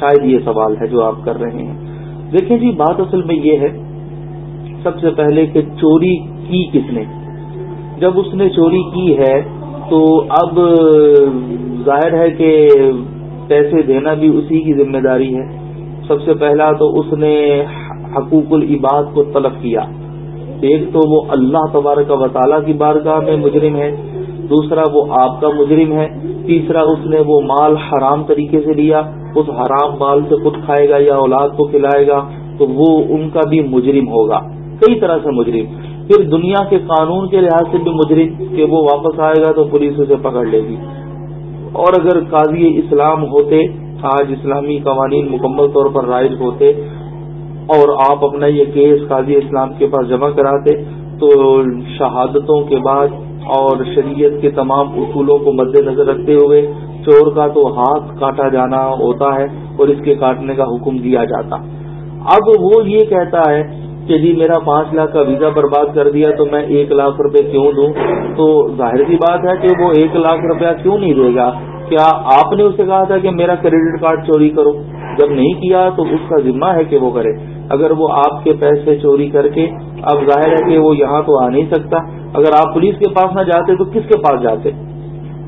S1: شاید یہ سوال ہے جو آپ کر رہے ہیں۔ دیکھیں جی بات اصل میں یہ ہے سب سے پہلے کہ چوری کی کس نے؟ جب اس نے چوری کی ہے تو اب ظاہر ہے کہ پیسے دینا بھی اسی کی ذمہ داری ہے۔ سب سے پہلا تو اس نے حقوق العباد کو طلب کیا۔ ایک تو وہ اللہ تبارک و تعالیٰ کی بارگاہ میں مجرم ہے، دوسرا وہ آپ کا مجرم ہے، تیسرا اس نے وہ مال حرام طریقے سے لیا، اس حرام مال سے خود کھائے گا یا اولاد کو کھلائے گا، تو وہ ان کا بھی مجرم ہوگا۔ کئی طرح سے مجرم۔ پھر دنیا کے قانون کے لحاظ سے بھی مجرم کہ وہ واپس آئے گا تو پولیس اسے پکڑ لے گی۔ اور اگر قاضی اسلام ہوتے، آج اسلامی قوانین مکمل طور پر رائج ہوتے اور آپ اپنا یہ کیس قاضی اسلام کے پاس جمع کراتے، تو شہادتوں کے بعد اور شریعت کے تمام اصولوں کو مد نظر رکھتے ہوئے چور کا تو ہاتھ کاٹا جانا ہوتا ہے اور اس کے کاٹنے کا حکم دیا جاتا۔ اب وہ یہ کہتا ہے کہ جی میرا پانچ لاکھ کا ویزا برباد کر دیا تو میں ایک لاکھ روپے کیوں دوں؟ تو ظاہر سی بات ہے کہ وہ ایک لاکھ روپیہ کیوں نہیں دے گا؟ کیا آپ نے اسے کہا تھا کہ میرا کریڈٹ کارڈ چوری کرو؟ جب نہیں کیا تو اس کا ذمہ ہے کہ وہ کرے۔ اگر وہ آپ کے پیسے چوری کر کے، اب ظاہر ہے کہ وہ یہاں تو آ نہیں سکتا۔ اگر آپ پولیس کے پاس نہ جاتے تو کس کے پاس جاتے؟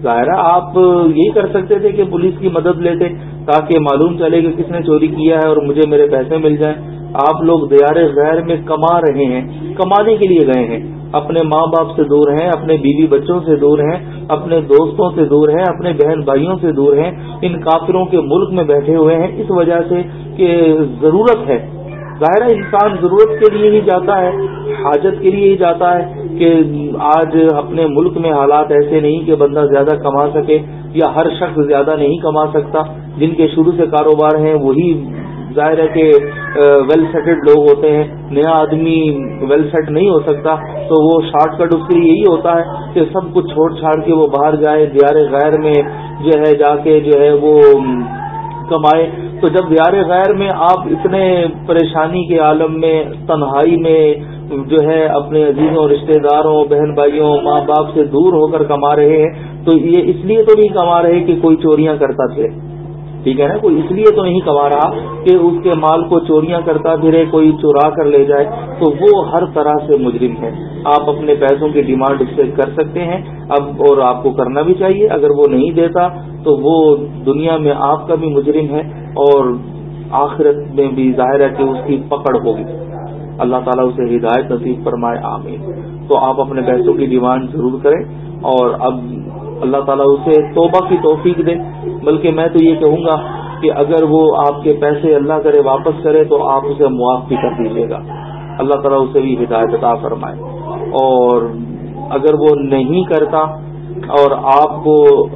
S1: ظاہر ہے آپ یہی کر سکتے تھے کہ پولیس کی مدد لیتے۔ تاکہ معلوم چلے کہ کس نے چوری کیا ہے اور مجھے میرے پیسے مل جائیں۔ آپ لوگ دیار غیر میں کما رہے ہیں، کمانے کے لیے گئے ہیں۔ اپنے ماں باپ سے دور ہیں، اپنے بیوی بچوں سے دور ہیں، اپنے دوستوں سے دور ہیں، اپنے بہن بھائیوں سے دور ہیں۔ ان کافروں کے ملک میں بیٹھے ہوئے ہیں۔ اس وجہ سے کہ ضرورت ہے۔ ظاہر انسان ضرورت کے لیے ہی جاتا ہے، حاجت کے لیے ہی جاتا ہے کہ آج اپنے ملک میں حالات ایسے نہیں کہ بندہ زیادہ کما سکے یا ہر شخص زیادہ نہیں کما سکتا۔ جن کے شروع سے کاروبار ہیں، وہی ظاہر ہے کہ ویل سیٹڈ لوگ ہوتے ہیں۔ نیا آدمی ویل سیٹ نہیں ہو سکتا، تو وہ شارٹ کٹ اس کے لیے یہی ہوتا ہے کہ سب کچھ چھوڑ چھاڑ کے وہ باہر جائے۔ دیار غیر میں جو ہے، جا کے جو ہے وہ کمائے۔ تو جب دیار غیر میں آپ اتنے پریشانی کے عالم میں، تنہائی میں جو ہے اپنے عزیزوں، رشتہ داروں، بہن بھائیوں، ماں باپ سے دور ہو کر کما رہے ہیں، تو یہ اس لیے تو نہیں کما رہے کہ کوئی چوریاں کرتا تھے ٹھیک ہے نا؟ کوئی اس لیے تو نہیں کما رہا کہ اس کے مال کو چوریاں کرتا پھرے کوئی چورا کر لے جائے۔ تو وہ ہر طرح سے مجرم ہے۔ آپ اپنے پیسوں کی ڈیمانڈ اس سے کر سکتے ہیں۔ اب اور آپ کو کرنا بھی چاہیے۔ اگر وہ نہیں دیتا تو وہ دنیا میں آپ کا بھی مجرم ہے اور آخرت میں بھی ظاہر ہے کہ اس کی پکڑ ہوگی۔ اللہ تعالیٰ اسے ہدایت نصیب فرمائے، آمین۔ تو آپ اپنے پیسوں کی ڈیمانڈ ضرور کریں اور اب اللہ تعالیٰ اسے توبہ کی توفیق دے۔ بلکہ میں تو یہ کہوں گا کہ اگر وہ آپ کے پیسے اللہ کرے واپس کرے تو آپ اسے معاف بھی کر دیجیے گا۔ اللہ تعالیٰ اسے بھی ہدایت عطا فرمائے۔ اور اگر وہ نہیں کرتا اور آپ کو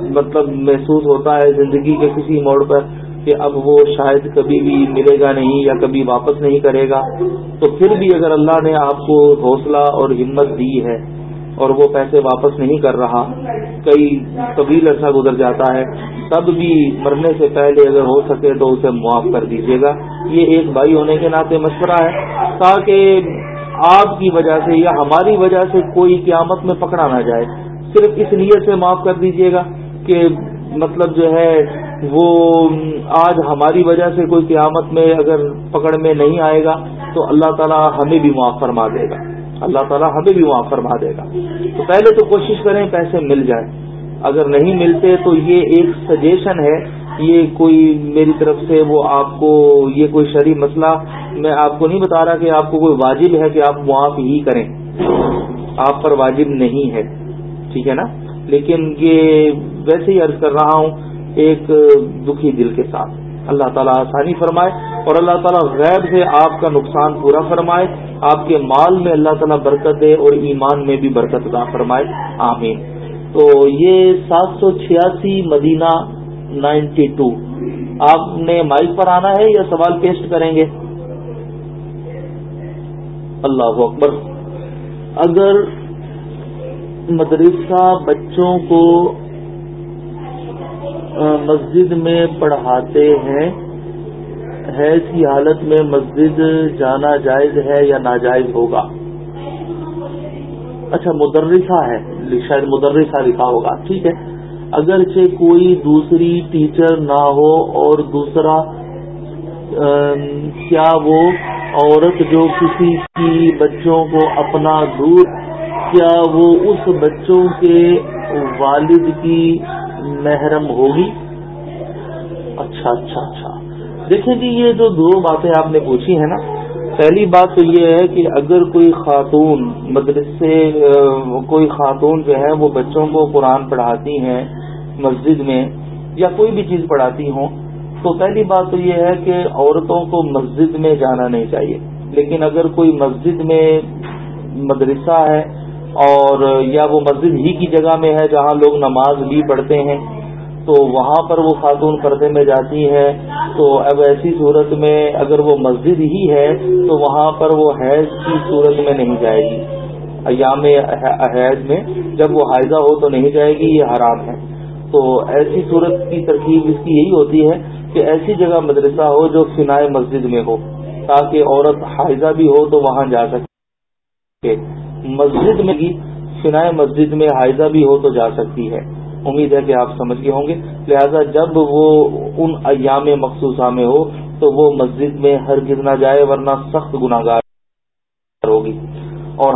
S1: مطلب محسوس ہوتا ہے زندگی کے کسی موڑ پر کہ اب وہ شاید کبھی بھی ملے گا نہیں یا کبھی واپس نہیں کرے گا، تو پھر بھی اگر اللہ نے آپ کو حوصلہ اور ہمت دی ہے اور وہ پیسے واپس نہیں کر رہا۔ کئی طویل عرصہ گزر جاتا ہے۔ تب بھی مرنے سے پہلے اگر ہو سکے تو اسے معاف کر دیجیے گا۔ یہ ایک بھائی ہونے کے ناطے مشورہ ہے۔ تاکہ آپ کی وجہ سے یا ہماری وجہ سے کوئی قیامت میں پکڑا نہ جائے۔ صرف اس نیت سے معاف کر دیجیے گا کہ مطلب جو ہے وہ آج ہماری وجہ سے کوئی قیامت میں اگر پکڑ میں نہیں آئے گا تو اللہ تعالیٰ ہمیں بھی معاف فرما دے گا۔ اللہ تعالیٰ ہمیں بھی وہاں فرما دے گا۔ تو پہلے تو کوشش کریں پیسے مل جائیں۔ اگر نہیں ملتے تو یہ ایک سجیشن ہے یہ کوئی میری طرف سے وہ آپ کو یہ کوئی شرعی مسئلہ میں آپ کو نہیں بتا رہا کہ آپ کو کوئی واجب ہے کہ آپ معاف ہی کریں۔ آپ پر واجب نہیں ہے۔ ٹھیک ہے نا؟ لیکن یہ ویسے ہی عرض کر رہا ہوں ایک دکھی دل کے ساتھ۔ اللہ تعالیٰ آسانی فرمائے اور اللہ تعالیٰ غیب سے آپ کا نقصان پورا فرمائے آپ کے مال میں اللہ تعالیٰ برکت دے اور ایمان میں بھی برکت ادا فرمائے آمین تو یہ سات سو چھیاسی مدینہ نائنٹی ٹو آپ نے مائک پر آنا ہے یا سوال پیسٹ کریں گے؟ اللہ اکبر اگر مدرسہ بچوں کو مسجد میں پڑھاتے ہیں۔ حیض کی حالت میں مسجد جانا جائز ہے یا ناجائز ہوگا؟ اچھا مدرسہ ہے، شاید مدرسہ لکھا ہوگا، ٹھیک ہے۔ اگرچہ کوئی دوسری ٹیچر نہ ہو اور دوسرا کیا وہ عورت جو کسی کی بچوں کو اپنا دور، کیا وہ اس بچوں کے والد کی محرم ہوگی؟ اچھا اچھا اچھا۔ دیکھیں جی یہ جو دو باتیں آپ نے پوچھی ہیں نا، پہلی بات تو یہ ہے کہ اگر کوئی خاتون مدرسے کوئی خاتون جو ہے، وہ بچوں کو قرآن پڑھاتی ہیں مسجد میں یا کوئی بھی چیز پڑھاتی ہوں، تو پہلی بات تو یہ ہے کہ عورتوں کو مسجد میں جانا نہیں چاہیے۔ لیکن اگر کوئی مسجد میں مدرسہ ہے اور یا وہ مسجد ہی کی جگہ میں ہے جہاں لوگ نماز بھی پڑھتے ہیں، تو وہاں پر وہ خاتون پردے میں جاتی ہے۔ تو اب ایسی صورت میں اگر وہ مسجد ہی ہے، تو وہاں پر وہ حیض کی صورت میں نہیں جائے گی۔ ایام حیض میں جب وہ حائضہ ہو تو نہیں جائے گی، یہ حرام ہے۔ تو ایسی صورت کی ترکیب اس کی یہی ہوتی ہے کہ ایسی جگہ مدرسہ ہو جو فنائے مسجد میں ہو، تاکہ عورت حائضہ بھی ہو تو وہاں جا سکے۔ مسجد میں بھی فنائے مسجد میں حائضہ بھی ہو تو جا سکتی ہے۔ امید ہے کہ آپ سمجھ گئے ہوں گے۔ لہذا جب وہ ان ایام مخصوصہ میں ہو تو وہ مسجد میں ہر نہ جائے ورنہ سخت گناہ گار ہوگی۔ اور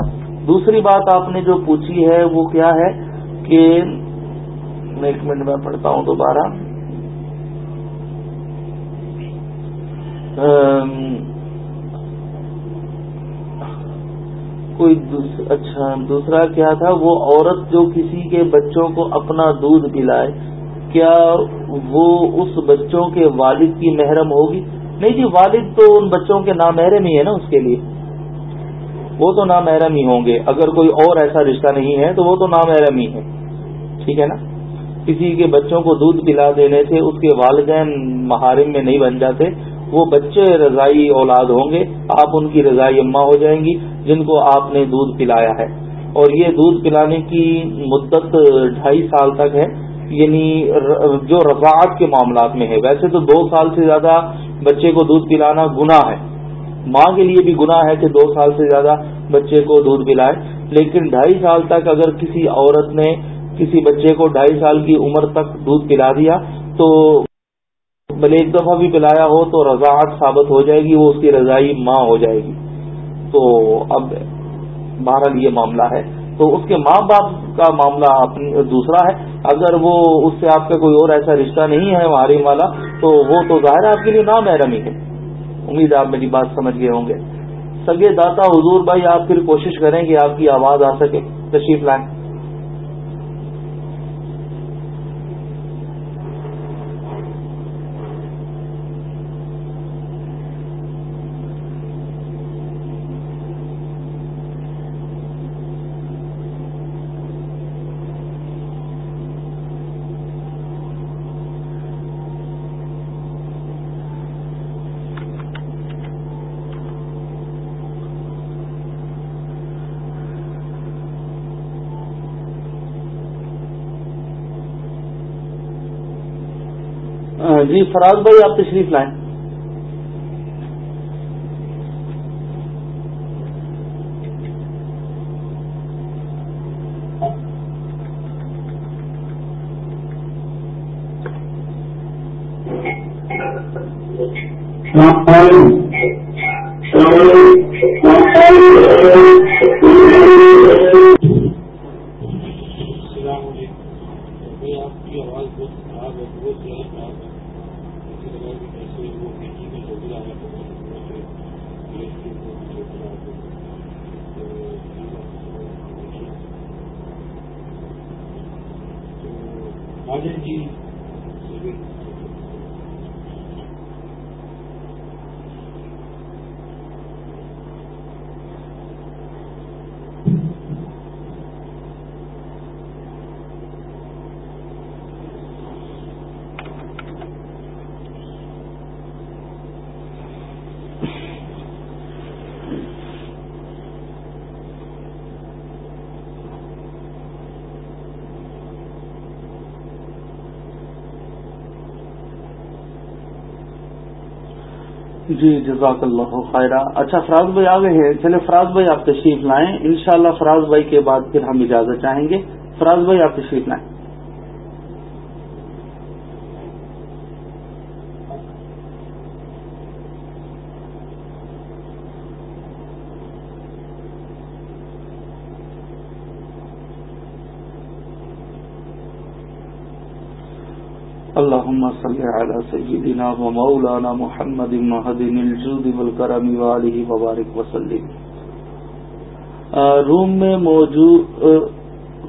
S1: دوسری بات آپ نے جو پوچھی ہے وہ کیا ہے کہ ایک منٹ میں پڑھتا ہوں دوبارہ۔ کوئی اچھا دوسرا کیا تھا؟ وہ عورت جو کسی کے بچوں کو اپنا دودھ پلائے، کیا وہ اس بچوں کے والد کی محرم ہوگی؟ نہیں جی والد تو ان بچوں کے نامحرم ہی ہے نا اس کے لیے۔ وہ تو نامحرم ہی ہوں گے۔ اگر کوئی اور ایسا رشتہ نہیں ہے تو وہ تو نامحرم ہی ہے۔ ٹھیک ہے نا؟ کسی کے بچوں کو دودھ پلا دینے سے اس کے والدین محارم میں نہیں بن جاتے۔ وہ بچے رضائی اولاد ہوں گے، آپ ان کی رضائی اماں ہو جائیں گی جن کو آپ نے دودھ پلایا ہے۔ اور یہ دودھ پلانے کی مدت ڈھائی سال تک ہے یعنی جو رضاعت کے معاملات میں ہے۔ ویسے تو دو سال سے زیادہ بچے کو دودھ پلانا گنا ہے۔ ماں کے لیے بھی گنا ہے کہ دو سال سے زیادہ بچے کو دودھ پلائے، لیکن ڈھائی سال تک اگر کسی عورت نے کسی بچے کو ڈھائی سال کی عمر تک دودھ پلا دیا تو بھلے ایک دفعہ بھی پلایا ہو تو رضاعت ثابت ہو جائے گی، وہ اس کی رضائی ماں ہو جائے گی۔ تو اب بہرحال یہ معاملہ ہے۔ تو اس کے ماں باپ کا معاملہ دوسرا ہے۔ اگر وہ اس سے آپ کا کوئی اور ایسا رشتہ نہیں ہے محرم والا، تو وہ تو ظاہر آپ کے لیے نام محرم ہی ہے امید آپ میری بات سمجھ گئے ہوں گے۔ سگے داتا حضور بھائی، آپ پھر کوشش کریں کہ آپ کی آواز آ سکے۔ تشریف لائیں۔ جی فراز بھائی آپ تشریف لائیں۔
S3: السلام علیکم آپ کی آواز بہت خراب ہے بہت زیادہ خراب ہے جی
S1: جی جزاک اللہ خیرہ۔ اچھا فراز بھائی آ گئے ہیں۔ چلے فراز بھائی آپ تشریف لائیں۔ انشاءاللہ فراز بھائی کے بعد پھر ہم اجازت چاہیں گے۔ فراز بھائی، آپ تشریف لائیں اللهم صل على سيدنا ومولانا محمد مهدن الجود والكرم وآله وبارك وسلم۔ روم میں موجود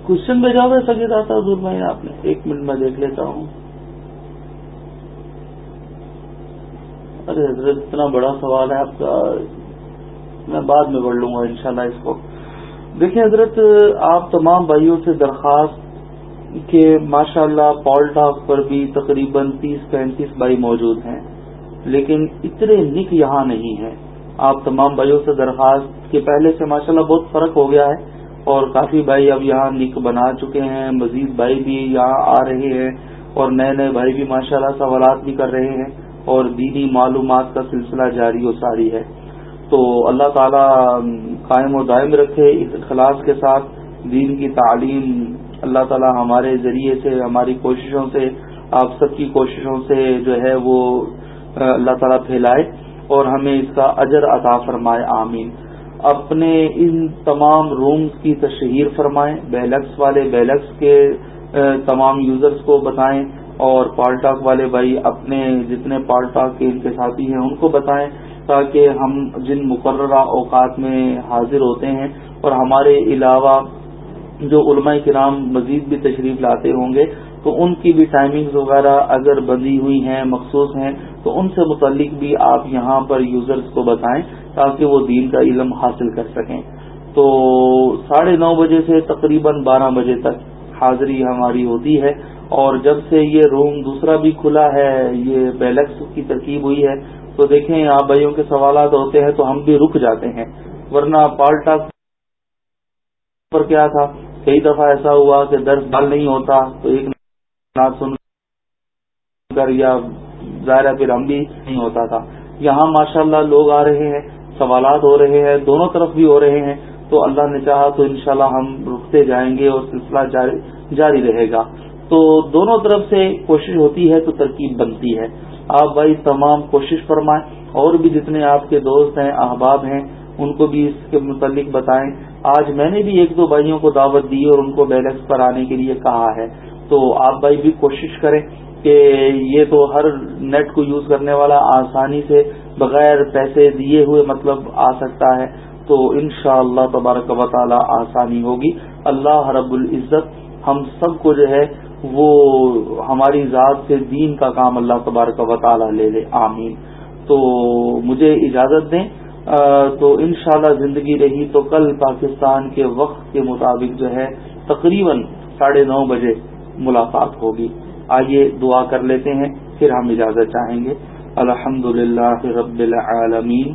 S1: کوشچن بھیجا ہوا سگے تھا حضور میں آپ نے ایک منٹ میں دیکھ لیتا ہوں۔ ارے حضرت، اتنا بڑا سوال ہے آپ کا، میں بعد میں پڑھ لوں گا انشاءاللہ اس کو۔ دیکھیں حضرت، آپ تمام بھائیوں سے درخواست کہ ماشاء اللہ پال ٹاک پر بھی تقریباً تیس پینتیس بھائی موجود ہیں، لیکن اتنے نک یہاں نہیں ہیں۔ آپ تمام بھائیوں سے درخواست کہ پہلے سے ماشاء اللہ بہت فرق ہو گیا ہے اور کافی بھائی اب یہاں نک بنا چکے ہیں، مزید بھائی بھی یہاں آ رہے ہیں اور نئے نئے بھائی بھی ماشاء اللہ سوالات بھی کر رہے ہیں اور دینی معلومات کا سلسلہ جاری و ساری ہے۔ تو اللہ تعالیٰ قائم و دائم رکھے اس اخلاص کے ساتھ دین کی تعلیم اللہ تعالی ہمارے ذریعے سے، ہماری کوششوں سے، آپ سب کی کوششوں سے جو ہے وہ اللہ تعالیٰ پھیلائے اور ہمیں اس کا اجر عطا فرمائے، آمین۔ اپنے ان تمام رومز کی تشہیر فرمائیں بیلکس والے بیلکس کے تمام یوزرز کو بتائیں اور پالٹاک والے بھائی اپنے جتنے پالٹاک کے ان کے ساتھی ہیں ان کو بتائیں تاکہ ہم جن مقررہ اوقات میں حاضر ہوتے ہیں اور ہمارے علاوہ جو علماء کرام مزید بھی تشریف لاتے ہوں گے، تو ان کی بھی ٹائمنگز وغیرہ اگر بندی ہوئی ہیں، مخصوص ہیں، تو ان سے متعلق بھی آپ یہاں پر یوزرز کو بتائیں تاکہ وہ دین کا علم حاصل کر سکیں۔ تو ساڑھے نو بجے سے تقریباً بارہ بجے تک حاضری ہماری ہوتی ہے، اور جب سے یہ روم دوسرا بھی کھلا ہے، یہ بیلکس کی ترکیب ہوئی ہے، تو دیکھیں آپ بھائیوں کے سوالات ہوتے ہیں تو ہم بھی رک جاتے ہیں۔ ورنہ پالٹا پر کیا تھا؟ کئی دفعہ ایسا ہوا کہ درس بال نہیں ہوتا، تو ایک نات سن کر یا ظاہر پھر ہم بھی نہیں ہوتا تھا۔ یہاں ماشاء اللہ لوگ آ رہے ہیں، سوالات ہو رہے ہیں، دونوں طرف بھی ہو رہے ہیں۔ تو اللہ نے چاہا تو انشاءاللہ ہم رکتے جائیں گے اور سلسلہ جاری جاری رہے گا۔ تو دونوں طرف سے کوشش ہوتی ہے تو ترکیب بنتی ہے۔ آپ بھائی تمام کوشش فرمائیں، اور بھی جتنے آپ کے دوست ہیں، احباب ہیں ان کو بھی اس کے متعلق بتائیں۔ آج میں نے بھی ایک دو بھائیوں کو دعوت دی اور ان کو بیلنس پر آنے کے لیے کہا ہے۔ تو آپ بھائی بھی کوشش کریں کہ یہ تو ہر نیٹ کو یوز کرنے والا آسانی سے بغیر پیسے دیے ہوئے مطلب آ سکتا ہے۔ تو ان شاء اللہ تبارک و تعالی آسانی ہوگی۔ اللہ رب العزت ہم سب کو جو ہے وہ ہماری ذات سے دین کا کام اللہ تبارک و تعالی لے لے۔ آمین۔ تو مجھے اجازت دیں تو انشاءاللہ زندگی رہی تو کل پاکستان کے وقت کے مطابق جو ہے تقریباً ساڑھے نو بجے ملاقات ہوگی۔ آئیے دعا کر لیتے ہیں، پھر ہم اجازت چاہیں گے۔ الحمد للہ رب العالمین،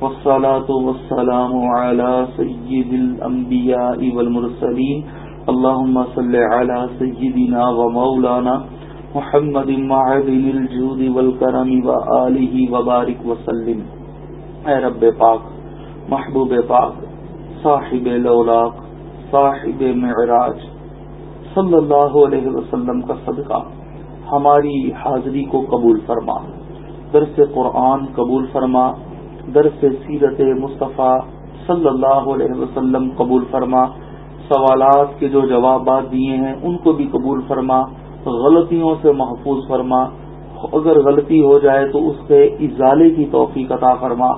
S1: والصلاة والسلام على سید الانبیاء والمرسلین۔ اللهم صل على سيدنا ومولانا محمد معدن الجود والكرم وآله وبارك وسلم اے رب پاک، محبوب پاک، صاحب لولاق صاحب معراج، صلی اللہ علیہ وسلم کا صدقہ ہماری حاضری کو قبول فرما۔ درس قرآن قبول فرما، درس سیرت مصطفیٰ صلی اللہ علیہ وسلم قبول فرما۔ سوالات کے جو جوابات دیے ہیں، ان کو بھی قبول فرما۔ غلطیوں سے محفوظ فرما۔ اگر غلطی ہو جائے تو اس کے ازالے کی توفیق عطا فرما۔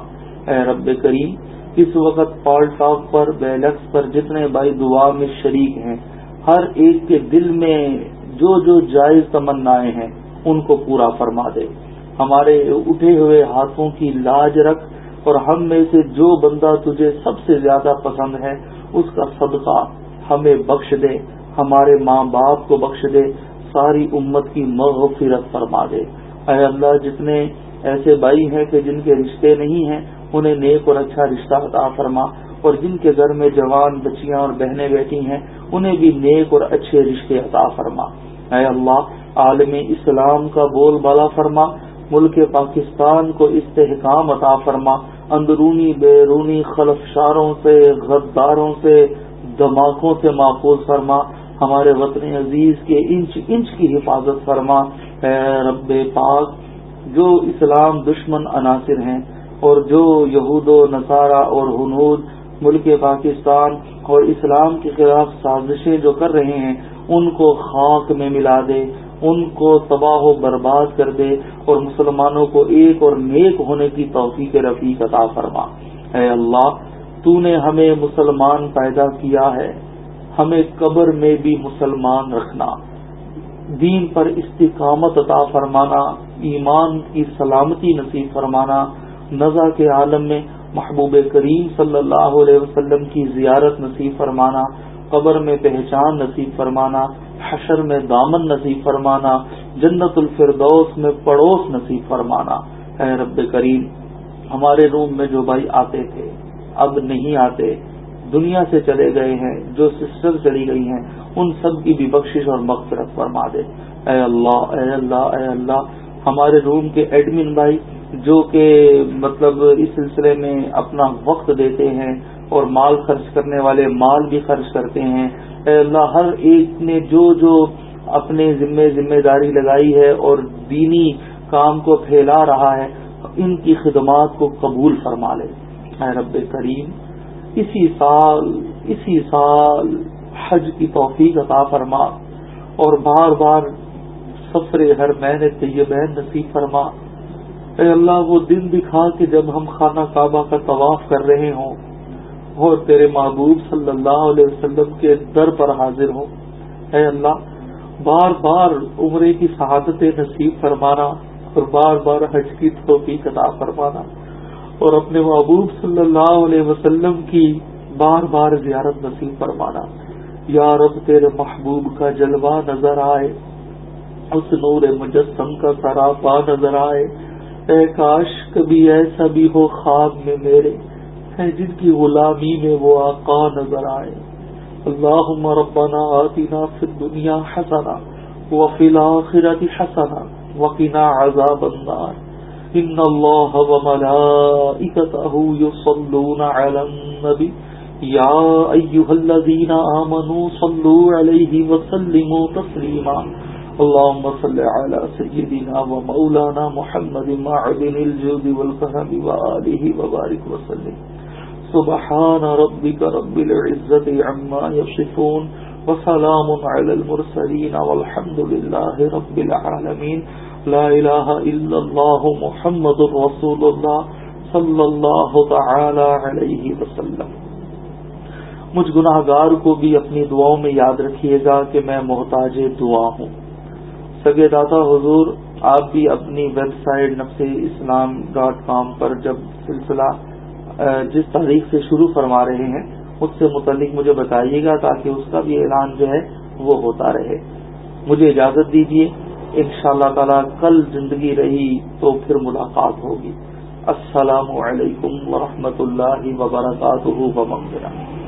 S1: اے رب کریم، اس وقت پال ٹاک پر بیلکس پر جتنے بھائی دعا میں شریک ہیں، ہر ایک کے دل میں جو جو جائز تمنائیں ہیں، ان کو پورا فرما دے۔ ہمارے اٹھے ہوئے ہاتھوں کی لاج رکھ، اور ہم میں سے جو بندہ تجھے سب سے زیادہ پسند ہے، اس کا صدقہ ہمیں بخش دے۔ ہمارے ماں باپ کو بخش دے۔ ساری امت کی مغفرت فرما دے۔ اے اللہ، جتنے ایسے بھائی ہیں کہ جن کے رشتے نہیں ہیں انہیں نیک اور اچھا رشتہ عطا فرما، اور جن کے گھر میں جوان بچیاں اور بہنیں بیٹھی ہیں، انہیں بھی نیک اور اچھے رشتے عطا فرما۔ اے اللہ، عالم اسلام کا بول بالا فرما، ملک پاکستان کو استحکام عطا فرما۔ اندرونی، بیرونی خلفشاروں سے، غداروں سے، دھماکوں سے محفوظ فرما۔ ہمارے وطن عزیز کے انچ انچ کی حفاظت فرما۔ اے رب پاک، جو اسلام دشمن عناصر ہیں اور جو یہود و نصارہ اور ہنود ملک پاکستان اور اسلام کے خلاف سازشیں جو کر رہے ہیں، ان کو خاک میں ملا دے، ان کو تباہ و برباد کر دے اور مسلمانوں کو ایک اور نیک ہونے کی توفیق رفیق عطا فرما۔ اے اللہ، تو نے ہمیں مسلمان پیدا کیا ہے، ہمیں قبر میں بھی مسلمان رکھنا۔ دین پر استقامت عطا فرمانا، ایمان کی سلامتی نصیب فرمانا۔ نزا کے عالم میں محبوب کریم صلی اللہ علیہ وسلم کی زیارت نصیب فرمانا، قبر میں پہچان نصیب فرمانا، حشر میں دامن نصیب فرمانا، جنت الفردوس میں پڑوس نصیب فرمانا۔ اے رب کریم، ہمارے روم میں جو بھائی آتے تھے، اب نہیں آتے۔ دنیا سے چلے گئے ہیں، جو سسٹر چلی گئی ہیں، ان سب کی بھی بخشش اور مغفرت فرما دے۔ اے اللہ اے اللہ اے اللہ، ہمارے روم کے ایڈمن بھائی جو کہ مطلب اس سلسلے میں اپنا وقت دیتے ہیں اور مال خرچ کرنے والے مال بھی خرچ کرتے ہیں۔ اے اللہ، ہر ایک نے جو جو اپنے ذمہ ذمہ داری لگائی ہے اور دینی کام کو پھیلا رہا ہے، ان کی خدمات کو قبول فرما لے۔ اے رب کریم، اسی سال اسی سال حج کی توفیق عطا فرما اور بار بار سفر ہر مہینے طیبین نصیب فرما۔ اے اللہ، وہ دن دکھا کہ جب ہم خانہ کعبہ کا طواف کر رہے ہوں اور تیرے محبوب صلی اللہ علیہ وسلم کے در پر حاضر ہوں۔ اے اللہ، بار بار عمرے کی شہادت نصیب فرمانا اور بار بار حج کی توفیق عطا فرمانا اور اپنے محبوب صلی اللہ علیہ وسلم کی بار بار زیارت نصیب فرمانا۔ یا رب، تیرے محبوب کا جلوہ نظر آئے، اس نور مجسم کا سراپا نظر آئے۔ اے کاش کبھی ایسا بھی ہو خواب میں میرے۔ ہے جن کی غلامی میں وہ آقا نظر آئے۔ اللہ ربنا آتنا فی الدنیا حسنا وفی الاخرت حسنا وقنا عذاب النار۔ ان اللہ وملائکته يصلون على النبی۔ یا ایوہ الذین آمنوا صلوا علیہ وسلموا تسلیما۔ اللهم صل على سيدنا ومولانا محمد معدن الجود والفهم وآله وبارك وسلم. سبحان ربك رب العزة عما يصفون وسلام على المرسلين والحمد لله رب العالمين. لا إله إلا الله محمد رسول الله صلى الله تعالى عليه وسلم. مجھ گناہگار کو بھی اپنی دعاؤں میں یاد رکھیے گا کہ میں محتاج دعا ہوں۔ سگے داتا حضور، آپ بھی اپنی ویب سائٹ نفس اسلام ڈاٹ کام پر جب سلسلہ جس تاریخ سے شروع فرما رہے ہیں، اس سے متعلق مجھے بتائیے گا تاکہ اس کا بھی اعلان جو ہے وہ ہوتا رہے۔ مجھے اجازت دیجیے ان شاء اللہ تعالی کل زندگی رہی تو پھر ملاقات ہوگی۔ السلام علیکم ورحمۃ اللہ وبرکاتہ۔